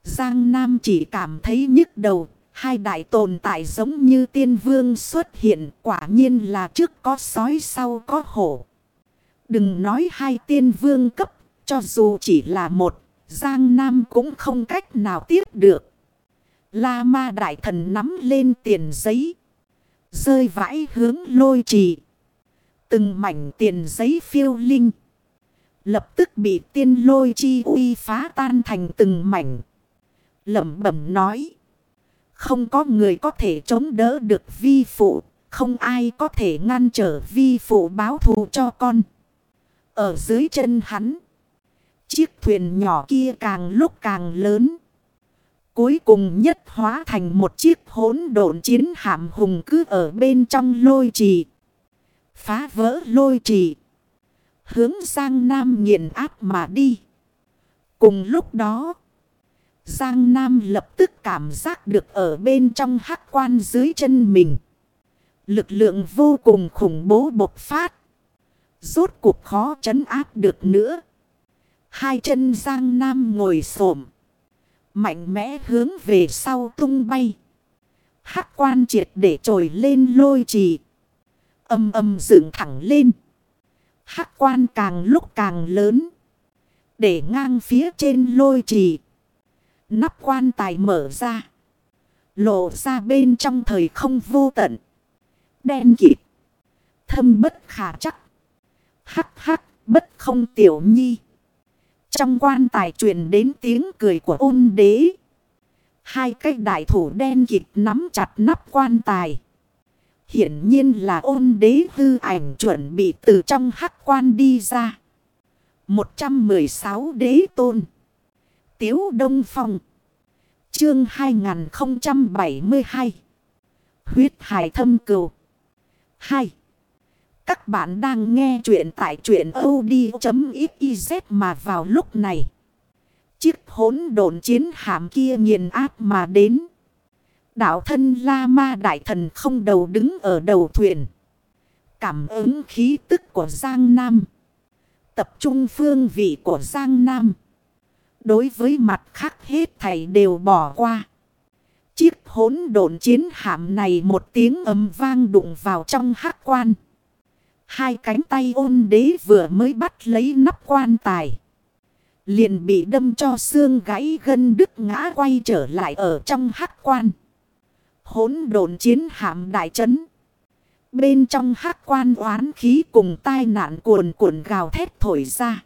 Giang Nam chỉ cảm thấy nhức đầu, hai đại tồn tại giống như tiên vương xuất hiện quả nhiên là trước có sói sau có hổ. Đừng nói hai tiên vương cấp, cho dù chỉ là một, Giang Nam cũng không cách nào tiếp được. La ma đại thần nắm lên tiền giấy. Rơi vãi hướng lôi trì. Từng mảnh tiền giấy phiêu linh. Lập tức bị tiên lôi chi uy phá tan thành từng mảnh. Lẩm bẩm nói. Không có người có thể chống đỡ được vi phụ. Không ai có thể ngăn trở vi phụ báo thù cho con. Ở dưới chân hắn. Chiếc thuyền nhỏ kia càng lúc càng lớn. Cuối cùng nhất hóa thành một chiếc hỗn độn chiến hạm hùng cứ ở bên trong lôi trì. Phá vỡ lôi trì. Hướng sang Nam nghiền áp mà đi. Cùng lúc đó. Giang Nam lập tức cảm giác được ở bên trong hắc quan dưới chân mình. Lực lượng vô cùng khủng bố bộc phát. Rốt cuộc khó chấn áp được nữa. Hai chân Giang Nam ngồi xổm Mạnh mẽ hướng về sau tung bay. Hắc quan triệt để trồi lên lôi trì. Âm âm dựng thẳng lên. Hắc quan càng lúc càng lớn. Để ngang phía trên lôi trì. Nắp quan tài mở ra. Lộ ra bên trong thời không vô tận. Đen kịt. Thâm bất khả chắc. Hắc hắc, bất không tiểu nhi. Trong quan tài truyền đến tiếng cười của ôn đế. Hai cái đại thủ đen kịch nắm chặt nắp quan tài. Hiển nhiên là ôn đế hư ảnh chuẩn bị từ trong hắc quan đi ra. 116 đế tôn. Tiếu Đông Phong. Chương 2072. Huyết hải thâm cừu. 2. Các bạn đang nghe chuyện tại chuyện od.xyz mà vào lúc này. Chiếc hốn đồn chiến hạm kia nghiền áp mà đến. Đạo thân La Ma Đại Thần không đầu đứng ở đầu thuyền. Cảm ứng khí tức của Giang Nam. Tập trung phương vị của Giang Nam. Đối với mặt khác hết thầy đều bỏ qua. Chiếc hốn độn chiến hạm này một tiếng ấm vang đụng vào trong hắc quan. Hai cánh tay ôn đế vừa mới bắt lấy nắp quan tài. Liền bị đâm cho xương gãy gân đứt ngã quay trở lại ở trong hắc quan. Hốn đồn chiến hạm đại chấn. Bên trong hắc quan oán khí cùng tai nạn cuồn cuộn gào thét thổi ra.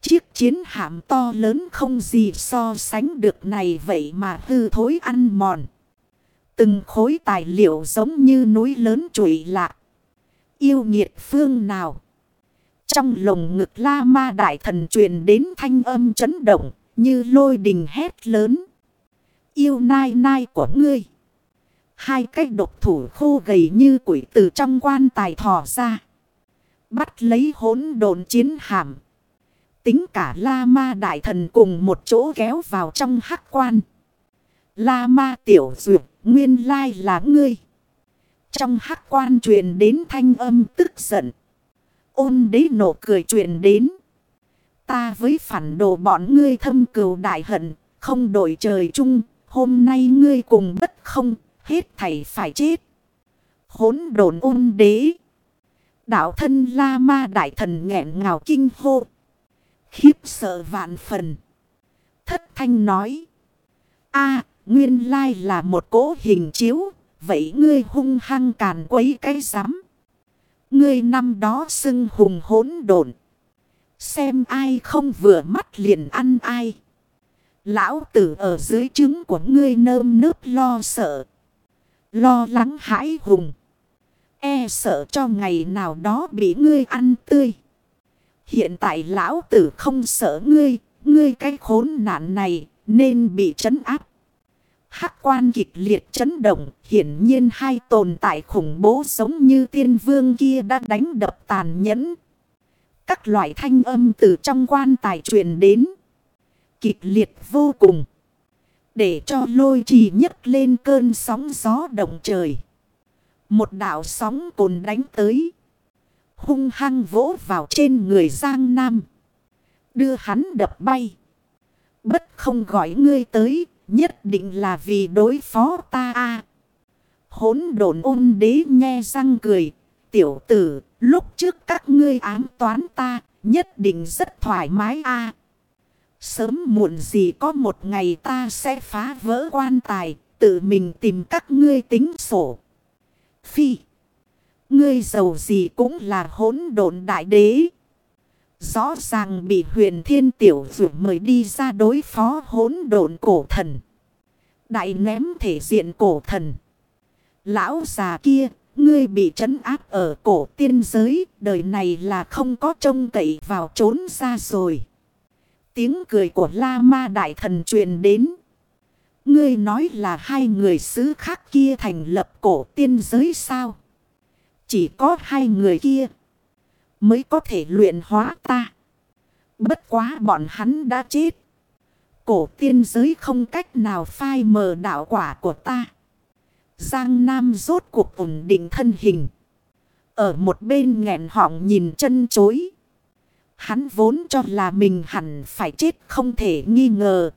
Chiếc chiến hạm to lớn không gì so sánh được này vậy mà hư thối ăn mòn. Từng khối tài liệu giống như núi lớn trụi lạc. Yêu nghiệt phương nào? Trong lồng ngực la ma đại thần truyền đến thanh âm chấn động, như lôi đình hét lớn. Yêu nai nai của ngươi. Hai cái độc thủ khô gầy như quỷ từ trong quan tài thò ra. Bắt lấy hỗn độn chiến hàm. Tính cả la ma đại thần cùng một chỗ kéo vào trong hắc quan. La ma tiểu duyệt, nguyên lai là ngươi. Trong hắc quan truyền đến thanh âm tức giận. Ôn đế nổ cười truyền đến. Ta với phản đồ bọn ngươi thâm cừu đại hận, không đổi trời chung, hôm nay ngươi cùng bất không, hết thảy phải chết. Hốn đồn ôn đế. Đạo thân la ma đại thần nghẹn ngào kinh hô. Khiếp sợ vạn phần. Thất thanh nói. a nguyên lai là một cỗ hình chiếu, Vậy ngươi hung hăng càn quấy cái giám. Ngươi năm đó xưng hùng hỗn độn. Xem ai không vừa mắt liền ăn ai. Lão tử ở dưới trứng của ngươi nơm nớp lo sợ. Lo lắng hãi hùng. E sợ cho ngày nào đó bị ngươi ăn tươi. Hiện tại lão tử không sợ ngươi. Ngươi cái khốn nạn này nên bị trấn áp. Hắc quan kịch liệt chấn động, hiển nhiên hai tồn tại khủng bố giống như tiên vương kia đã đánh đập tàn nhẫn. Các loại thanh âm từ trong quan tài truyền đến. Kịch liệt vô cùng. Để cho lôi trì nhấc lên cơn sóng gió động trời. Một đảo sóng cồn đánh tới. Hung hăng vỗ vào trên người Giang Nam. Đưa hắn đập bay. Bất không gọi ngươi tới Nhất định là vì đối phó ta a Hốn đồn ôn đế nghe răng cười. Tiểu tử, lúc trước các ngươi ám toán ta, nhất định rất thoải mái a Sớm muộn gì có một ngày ta sẽ phá vỡ quan tài, tự mình tìm các ngươi tính sổ. Phi, ngươi giàu gì cũng là hỗn độn đại đế. Rõ ràng bị huyền thiên tiểu dụ mời đi ra đối phó hỗn độn cổ thần. Đại ném thể diện cổ thần. Lão già kia, ngươi bị trấn áp ở cổ tiên giới, đời này là không có trông cậy vào trốn ra rồi. Tiếng cười của La Ma Đại Thần truyền đến. Ngươi nói là hai người xứ khác kia thành lập cổ tiên giới sao? Chỉ có hai người kia mới có thể luyện hóa ta. Bất quá bọn hắn đã chết. Cổ tiên giới không cách nào phai mờ đạo quả của ta. Giang Nam rốt cuộc ổn định thân hình. Ở một bên nghẹn họng nhìn chân chối. Hắn vốn cho là mình hẳn phải chết không thể nghi ngờ.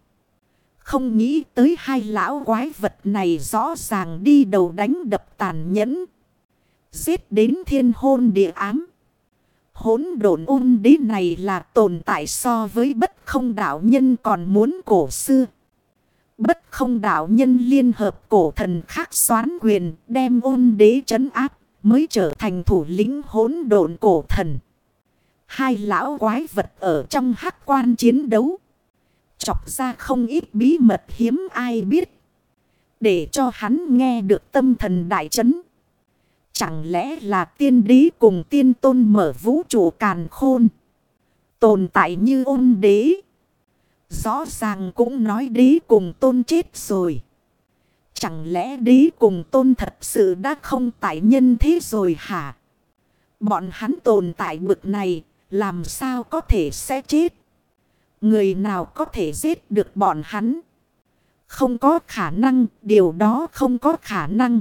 Không nghĩ tới hai lão quái vật này rõ ràng đi đầu đánh đập tàn nhẫn. Giết đến thiên hôn địa ám hỗn độn ôn đế này là tồn tại so với bất không đạo nhân còn muốn cổ xưa. Bất không đạo nhân liên hợp cổ thần khác xoán quyền, đem ôn đế trấn áp, mới trở thành thủ lĩnh hỗn độn cổ thần. Hai lão quái vật ở trong hắc quan chiến đấu. Chọc ra không ít bí mật hiếm ai biết. Để cho hắn nghe được tâm thần đại chấn. Chẳng lẽ là tiên đế cùng tiên tôn mở vũ trụ càn khôn. Tồn tại như ôn đế. Rõ ràng cũng nói đế cùng tôn chết rồi. Chẳng lẽ đế cùng tôn thật sự đã không tại nhân thế rồi hả? Bọn hắn tồn tại bực này làm sao có thể sẽ chết? Người nào có thể giết được bọn hắn? Không có khả năng, điều đó không có khả năng.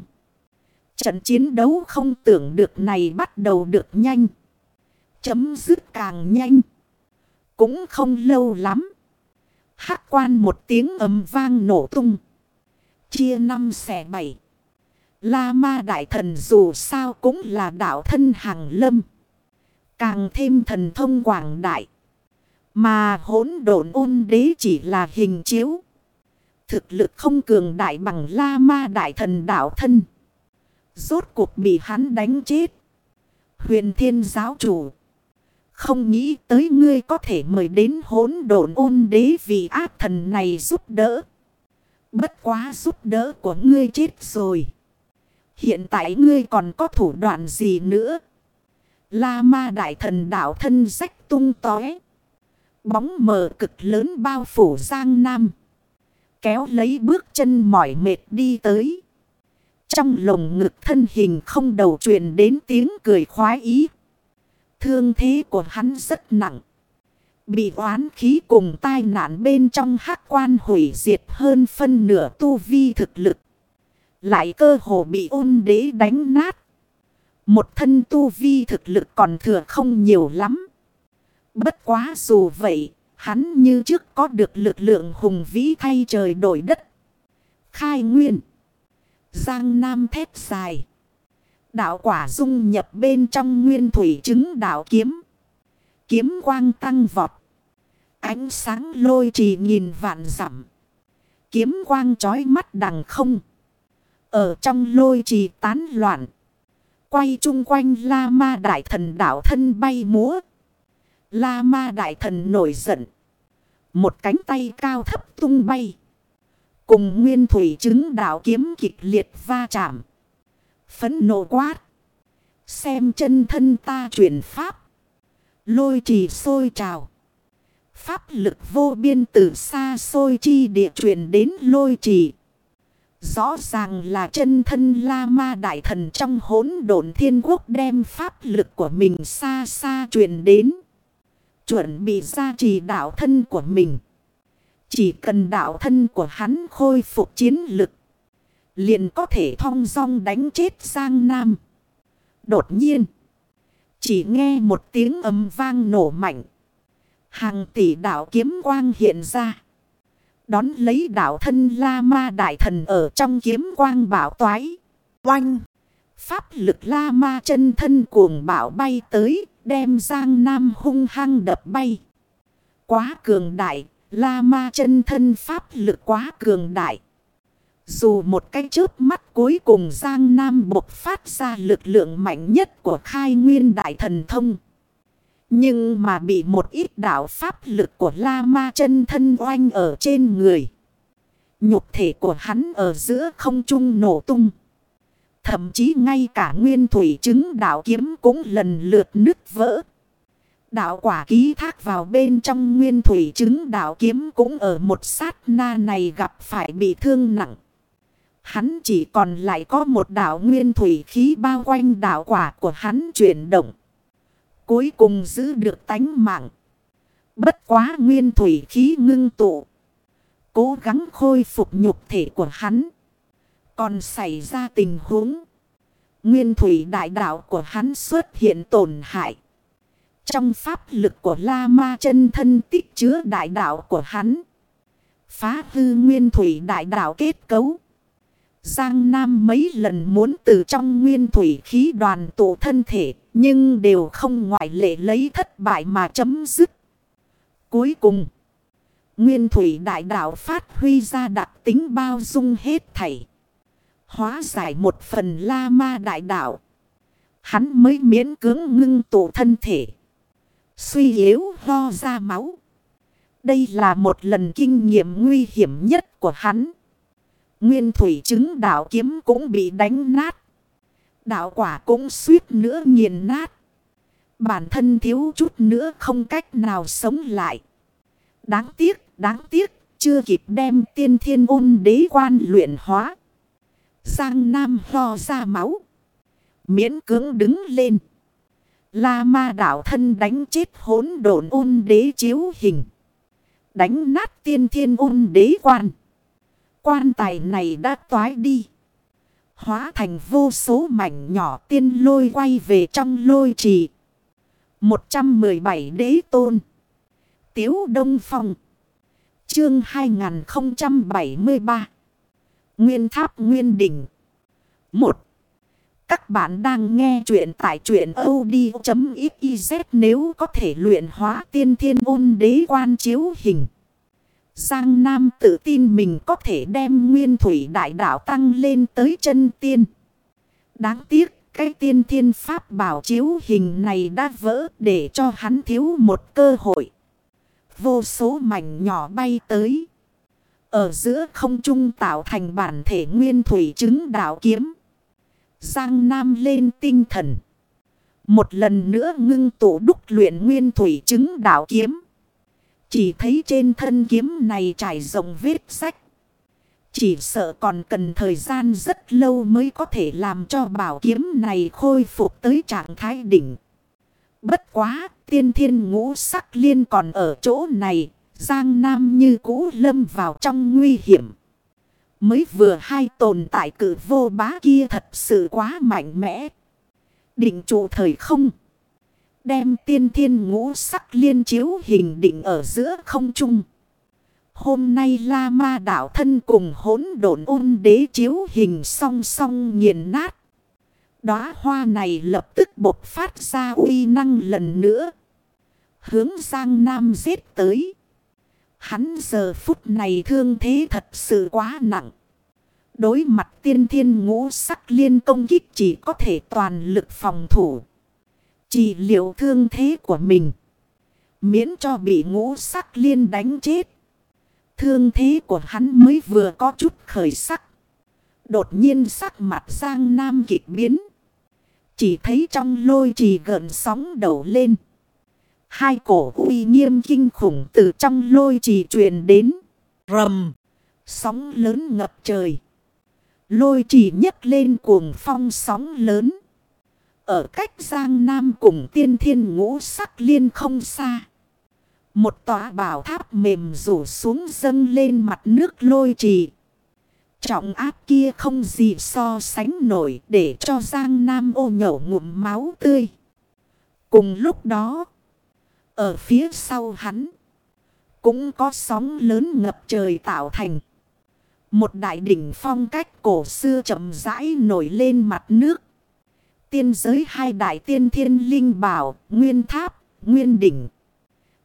Trận chiến đấu không tưởng được này bắt đầu được nhanh. Chấm dứt càng nhanh. Cũng không lâu lắm. Hát quan một tiếng ầm vang nổ tung. Chia năm xẻ bảy. La ma đại thần dù sao cũng là đạo thân hàng lâm. Càng thêm thần thông quảng đại. Mà hỗn độn ôn đế chỉ là hình chiếu. Thực lực không cường đại bằng la ma đại thần đạo thân. Rốt cuộc bị hắn đánh chết. Huyền thiên giáo chủ. Không nghĩ tới ngươi có thể mời đến hỗn độn ôn đế vì ác thần này giúp đỡ. Bất quá giúp đỡ của ngươi chết rồi. Hiện tại ngươi còn có thủ đoạn gì nữa? La ma đại thần đạo thân rách tung tói. Bóng mờ cực lớn bao phủ giang nam. Kéo lấy bước chân mỏi mệt đi tới. Trong lồng ngực thân hình không đầu truyền đến tiếng cười khoái ý. Thương thế của hắn rất nặng. Bị oán khí cùng tai nạn bên trong hắc quan hủy diệt hơn phân nửa tu vi thực lực. Lại cơ hồ bị ôn đế đánh nát. Một thân tu vi thực lực còn thừa không nhiều lắm. Bất quá dù vậy, hắn như trước có được lực lượng hùng vĩ thay trời đổi đất. Khai nguyên. Giang Nam thép dài. Đạo quả dung nhập bên trong nguyên thủy chứng đạo kiếm. Kiếm quang tăng vọt. Ánh sáng lôi trì nghìn vạn dặm Kiếm quang trói mắt đằng không. Ở trong lôi trì tán loạn. Quay chung quanh la ma đại thần đảo thân bay múa. La ma đại thần nổi giận. Một cánh tay cao thấp tung bay. Cùng nguyên thủy chứng đạo kiếm kịch liệt va chạm. Phấn nộ quát. Xem chân thân ta chuyển pháp. Lôi trì sôi trào. Pháp lực vô biên từ xa xôi chi địa truyền đến lôi trì. Rõ ràng là chân thân La Ma Đại Thần trong hỗn độn thiên quốc đem pháp lực của mình xa xa truyền đến. Chuẩn bị ra trì đạo thân của mình. Chỉ cần đạo thân của hắn khôi phục chiến lực. Liền có thể thong dong đánh chết Giang Nam. Đột nhiên. Chỉ nghe một tiếng ầm vang nổ mạnh. Hàng tỷ đạo kiếm quang hiện ra. Đón lấy đạo thân La Ma Đại Thần ở trong kiếm quang bảo toái. Oanh! Pháp lực La Ma chân thân cuồng bảo bay tới, đem Giang Nam hung hăng đập bay. Quá cường đại, La Ma chân thân pháp lực quá cường đại. Dù một cái chớp mắt cuối cùng Giang Nam bộc phát ra lực lượng mạnh nhất của khai nguyên đại thần thông. Nhưng mà bị một ít đạo pháp lực của La Ma chân thân oanh ở trên người. Nhục thể của hắn ở giữa không trung nổ tung. Thậm chí ngay cả nguyên thủy chứng đạo kiếm cũng lần lượt nứt vỡ. Đạo quả ký thác vào bên trong nguyên thủy chứng đạo kiếm cũng ở một sát na này gặp phải bị thương nặng. Hắn chỉ còn lại có một đạo nguyên thủy khí bao quanh đạo quả của hắn chuyển động. Cuối cùng giữ được tánh mạng. Bất quá nguyên thủy khí ngưng tụ. Cố gắng khôi phục nhục thể của hắn. Còn xảy ra tình huống. Nguyên thủy đại đạo của hắn xuất hiện tổn hại. Trong pháp lực của La Ma chân thân tích chứa đại đạo của hắn. Phá hư nguyên thủy đại đạo kết cấu. Giang Nam mấy lần muốn từ trong nguyên thủy khí đoàn tụ thân thể. Nhưng đều không ngoại lệ lấy thất bại mà chấm dứt. Cuối cùng. Nguyên thủy đại đạo phát huy ra đặc tính bao dung hết thảy. Hóa giải một phần la ma đại đạo. Hắn mới miễn cưỡng ngưng tụ thân thể. Suy yếu ho ra máu. Đây là một lần kinh nghiệm nguy hiểm nhất của hắn. Nguyên thủy chứng đạo kiếm cũng bị đánh nát. Đạo quả cũng suýt nữa nghiền nát. Bản thân thiếu chút nữa không cách nào sống lại. Đáng tiếc, đáng tiếc, chưa kịp đem tiên thiên ôn đế quan luyện hóa. Giang Nam ho ra máu. Miễn cưỡng đứng lên. La ma đảo thân đánh chết hốn độn ôn đế chiếu hình. Đánh nát tiên thiên ôn đế quan. Quan tài này đã toái đi. Hóa thành vô số mảnh nhỏ tiên lôi quay về trong lôi trì. 117 đế tôn. Tiếu Đông Phong. Chương 2073. Nguyên tháp Nguyên đỉnh. 1. Các bạn đang nghe chuyện tại truyện od.xyz nếu có thể luyện hóa tiên thiên ôn đế quan chiếu hình. Giang Nam tự tin mình có thể đem nguyên thủy đại đạo tăng lên tới chân tiên. Đáng tiếc, cái tiên thiên pháp bảo chiếu hình này đã vỡ để cho hắn thiếu một cơ hội. Vô số mảnh nhỏ bay tới. Ở giữa không trung tạo thành bản thể nguyên thủy chứng đạo kiếm. Giang Nam lên tinh thần. Một lần nữa ngưng tụ đúc luyện nguyên thủy chứng đạo kiếm. Chỉ thấy trên thân kiếm này trải rộng vết sách. Chỉ sợ còn cần thời gian rất lâu mới có thể làm cho bảo kiếm này khôi phục tới trạng thái đỉnh. Bất quá, tiên thiên ngũ sắc liên còn ở chỗ này, Giang Nam như cũ lâm vào trong nguy hiểm. Mới vừa hai tồn tại cử vô bá kia thật sự quá mạnh mẽ. Định trụ thời không. Đem tiên thiên ngũ sắc liên chiếu hình định ở giữa không trung. Hôm nay La Ma đảo thân cùng hỗn độn ôn đế chiếu hình song song nghiền nát. Đóa hoa này lập tức bộc phát ra uy năng lần nữa. Hướng sang Nam giết tới. Hắn giờ phút này thương thế thật sự quá nặng. Đối mặt tiên thiên ngũ sắc liên công kích chỉ có thể toàn lực phòng thủ. Chỉ liệu thương thế của mình. Miễn cho bị ngũ sắc liên đánh chết. Thương thế của hắn mới vừa có chút khởi sắc. Đột nhiên sắc mặt Giang Nam kịch biến. Chỉ thấy trong lôi trì gợn sóng đầu lên. Hai cổ uy nghiêm kinh khủng từ trong lôi trì truyền đến. Rầm. Sóng lớn ngập trời. Lôi trì nhấc lên cuồng phong sóng lớn. Ở cách Giang Nam cùng tiên thiên ngũ sắc liên không xa. Một tòa bảo tháp mềm rủ xuống dâng lên mặt nước lôi trì. Trọng áp kia không gì so sánh nổi để cho Giang Nam ô nhậu ngụm máu tươi. Cùng lúc đó, ở phía sau hắn, cũng có sóng lớn ngập trời tạo thành. Một đại đỉnh phong cách cổ xưa chậm rãi nổi lên mặt nước. Tiên giới hai đại tiên thiên linh bảo, nguyên tháp, nguyên đỉnh.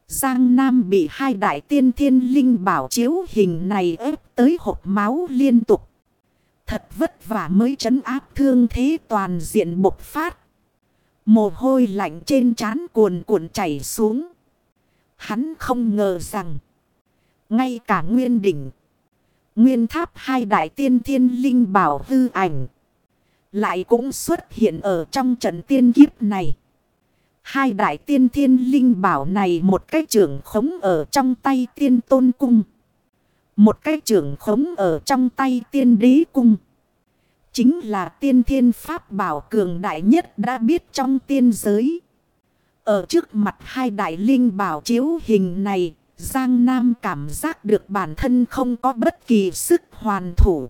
Giang Nam bị hai đại tiên thiên linh bảo chiếu hình này ép tới hộp máu liên tục. Thật vất vả mới trấn áp thương thế toàn diện bộc phát. Mồ hôi lạnh trên trán cuồn cuộn chảy xuống. Hắn không ngờ rằng. Ngay cả nguyên đỉnh. Nguyên tháp hai đại tiên thiên linh bảo hư ảnh. Lại cũng xuất hiện ở trong trận tiên kiếp này. Hai đại tiên thiên linh bảo này một cái trưởng khống ở trong tay tiên tôn cung. Một cái trưởng khống ở trong tay tiên đế cung. Chính là tiên thiên pháp bảo cường đại nhất đã biết trong tiên giới. Ở trước mặt hai đại linh bảo chiếu hình này, Giang Nam cảm giác được bản thân không có bất kỳ sức hoàn thủ.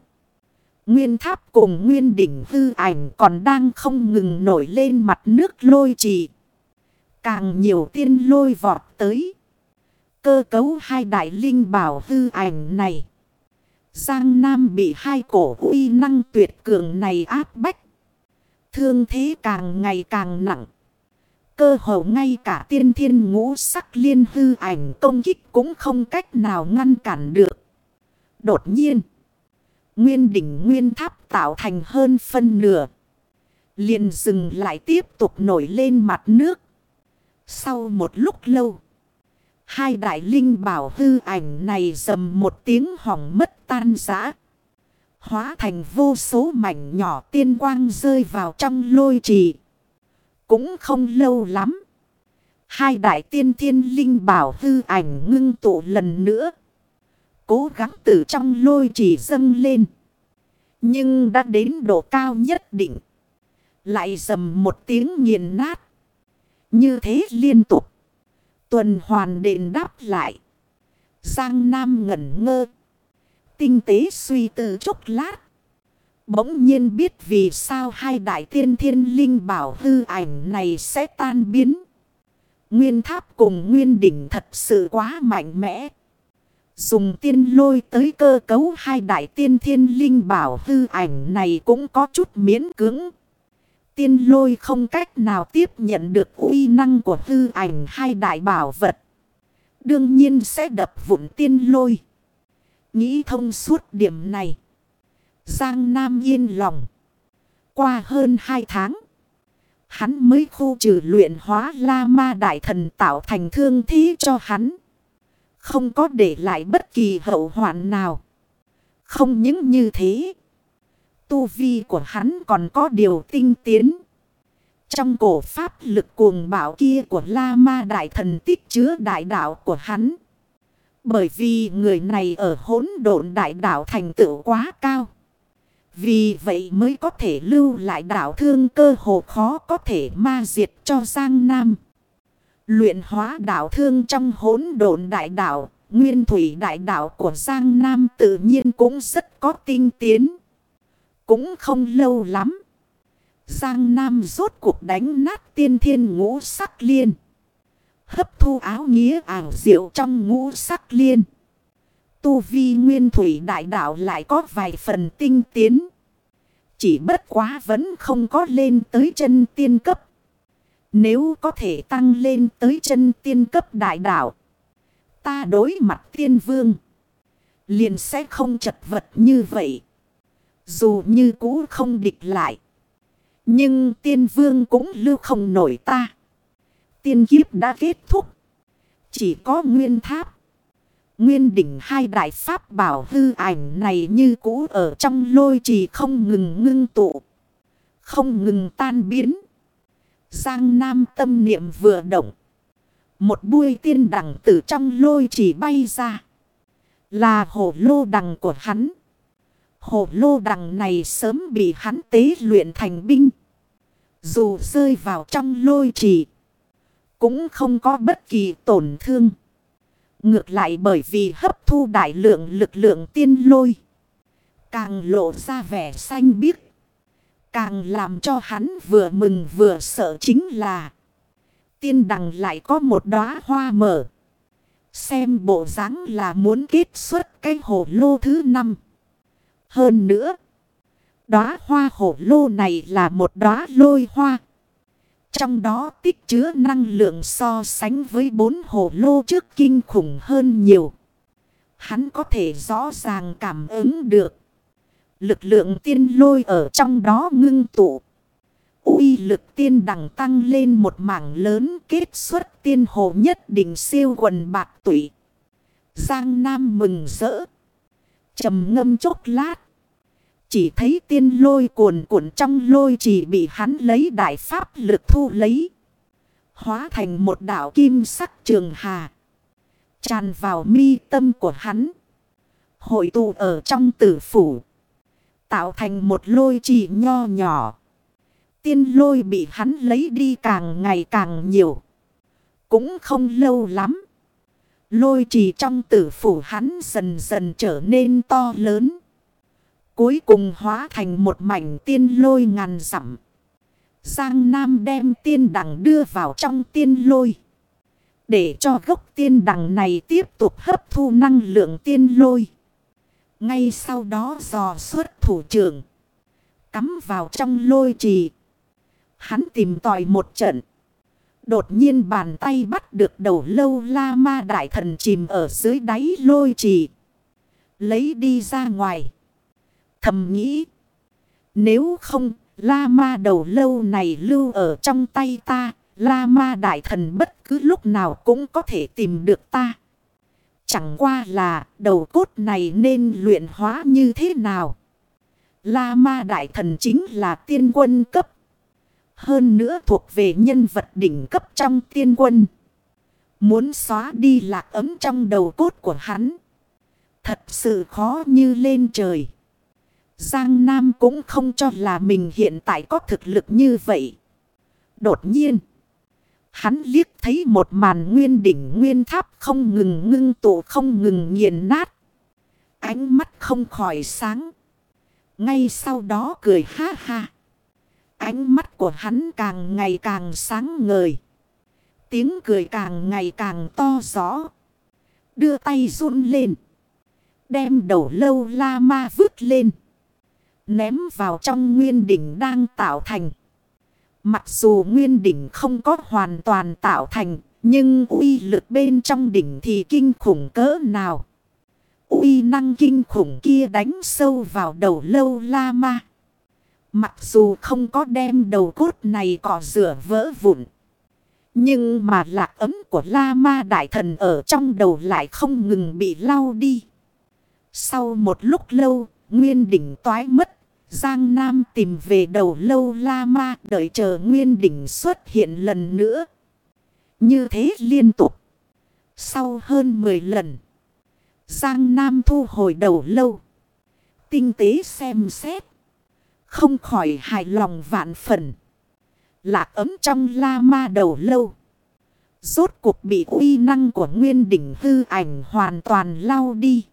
Nguyên tháp cùng nguyên đỉnh hư ảnh còn đang không ngừng nổi lên mặt nước lôi trì. Càng nhiều tiên lôi vọt tới. Cơ cấu hai đại linh bảo hư ảnh này. Giang Nam bị hai cổ uy năng tuyệt cường này áp bách. Thương thế càng ngày càng nặng. Cơ hồ ngay cả tiên thiên ngũ sắc liên hư ảnh công kích cũng không cách nào ngăn cản được. Đột nhiên. Nguyên đỉnh nguyên tháp tạo thành hơn phân nửa. Liền dừng lại tiếp tục nổi lên mặt nước. Sau một lúc lâu. Hai đại linh bảo hư ảnh này dầm một tiếng hỏng mất tan giã. Hóa thành vô số mảnh nhỏ tiên quang rơi vào trong lôi trì. Cũng không lâu lắm. Hai đại tiên thiên linh bảo hư ảnh ngưng tụ lần nữa. Cố gắng từ trong lôi trì dâng lên. Nhưng đã đến độ cao nhất định. Lại dầm một tiếng nghiền nát. Như thế liên tục. Tuần hoàn đền đáp lại. Giang Nam ngẩn ngơ. Tinh tế suy tư chốc lát. Bỗng nhiên biết vì sao hai đại tiên thiên linh bảo hư ảnh này sẽ tan biến. Nguyên tháp cùng nguyên đỉnh thật sự quá mạnh mẽ. Dùng tiên lôi tới cơ cấu hai đại tiên thiên linh bảo hư ảnh này cũng có chút miễn cưỡng. Tiên lôi không cách nào tiếp nhận được uy năng của hư ảnh hai đại bảo vật. Đương nhiên sẽ đập vụn tiên lôi. Nghĩ thông suốt điểm này. Giang Nam yên lòng. Qua hơn hai tháng. Hắn mới khu trừ luyện hóa la ma đại thần tạo thành thương thí cho hắn. Không có để lại bất kỳ hậu hoạn nào. Không những như thế. Tu vi của hắn còn có điều tinh tiến. Trong cổ pháp lực cuồng bảo kia của La Ma Đại Thần tích chứa đại đạo của hắn. Bởi vì người này ở hỗn độn đại đạo thành tựu quá cao. Vì vậy mới có thể lưu lại đạo thương cơ hồ khó có thể ma diệt cho Giang Nam. Luyện hóa đạo thương trong hỗn độn đại đạo, nguyên thủy đại đạo của Giang Nam tự nhiên cũng rất có tinh tiến. Cũng không lâu lắm. Giang Nam rốt cuộc đánh nát tiên thiên ngũ sắc liên. Hấp thu áo nghĩa ảo diệu trong ngũ sắc liên. Tu vi nguyên thủy đại đạo lại có vài phần tinh tiến. Chỉ bất quá vẫn không có lên tới chân tiên cấp. Nếu có thể tăng lên tới chân tiên cấp đại đạo. Ta đối mặt tiên vương. Liền sẽ không chật vật như vậy. Dù như cũ không địch lại. Nhưng tiên vương cũng lưu không nổi ta. Tiên kiếp đã kết thúc. Chỉ có nguyên tháp. Nguyên đỉnh hai đại pháp bảo hư ảnh này như cũ ở trong lôi trì không ngừng ngưng tụ. Không ngừng tan biến. Giang Nam tâm niệm vừa động. Một bui tiên đằng từ trong lôi trì bay ra. Là hổ lô đằng của hắn. Hổ lô đằng này sớm bị hắn tế luyện thành binh. Dù rơi vào trong lôi trì. Cũng không có bất kỳ tổn thương. Ngược lại bởi vì hấp thu đại lượng lực lượng tiên lôi. Càng lộ ra vẻ xanh biếc. Càng làm cho hắn vừa mừng vừa sợ chính là. Tiên đằng lại có một đóa hoa mở. Xem bộ dáng là muốn kết xuất cái hồ lô thứ năm. Hơn nữa. Đóa hoa hổ lô này là một đóa lôi hoa. Trong đó tích chứa năng lượng so sánh với bốn hồ lô trước kinh khủng hơn nhiều. Hắn có thể rõ ràng cảm ứng được. Lực lượng tiên lôi ở trong đó ngưng tụ. uy lực tiên đẳng tăng lên một mảng lớn kết xuất tiên hồ nhất định siêu quần bạc tụy. Giang Nam mừng rỡ. trầm ngâm chốc lát. Chỉ thấy tiên lôi cuồn cuộn trong lôi chỉ bị hắn lấy đại pháp lực thu lấy. Hóa thành một đảo kim sắc trường hà. Tràn vào mi tâm của hắn. Hội tụ ở trong tử phủ. Tạo thành một lôi chỉ nho nhỏ. Tiên lôi bị hắn lấy đi càng ngày càng nhiều. Cũng không lâu lắm. Lôi chỉ trong tử phủ hắn dần dần trở nên to lớn. Cuối cùng hóa thành một mảnh tiên lôi ngàn dặm. Giang Nam đem tiên đằng đưa vào trong tiên lôi. Để cho gốc tiên đằng này tiếp tục hấp thu năng lượng tiên lôi. Ngay sau đó dò xuất thủ trưởng. Cắm vào trong lôi trì. Hắn tìm tòi một trận. Đột nhiên bàn tay bắt được đầu lâu la ma đại thần chìm ở dưới đáy lôi trì. Lấy đi ra ngoài. Thầm nghĩ. Nếu không, la ma đầu lâu này lưu ở trong tay ta. La ma đại thần bất cứ lúc nào cũng có thể tìm được ta. Chẳng qua là đầu cốt này nên luyện hóa như thế nào. La ma đại thần chính là tiên quân cấp. Hơn nữa thuộc về nhân vật đỉnh cấp trong tiên quân. Muốn xóa đi lạc ấm trong đầu cốt của hắn. Thật sự khó như lên trời. Giang Nam cũng không cho là mình hiện tại có thực lực như vậy. Đột nhiên. Hắn liếc thấy một màn nguyên đỉnh nguyên tháp không ngừng ngưng tụ, không ngừng nghiền nát. Ánh mắt không khỏi sáng. Ngay sau đó cười ha ha. Ánh mắt của hắn càng ngày càng sáng ngời. Tiếng cười càng ngày càng to rõ. Đưa tay run lên. Đem đầu lâu la ma vứt lên. Ném vào trong nguyên đỉnh đang tạo thành. Mặc dù nguyên đỉnh không có hoàn toàn tạo thành. Nhưng uy lực bên trong đỉnh thì kinh khủng cỡ nào. uy năng kinh khủng kia đánh sâu vào đầu lâu la ma. Mặc dù không có đem đầu cốt này cỏ rửa vỡ vụn. Nhưng mà lạc ấm của La Ma Đại Thần ở trong đầu lại không ngừng bị lau đi. Sau một lúc lâu, Nguyên đỉnh toái mất. Giang Nam tìm về đầu lâu La Ma, đợi chờ Nguyên đỉnh xuất hiện lần nữa. Như thế liên tục. Sau hơn 10 lần. Giang Nam thu hồi đầu lâu. Tinh tế xem xét. Không khỏi hài lòng vạn phần. Lạc ấm trong la ma đầu lâu. Rốt cuộc bị uy năng của nguyên đỉnh hư ảnh hoàn toàn lao đi.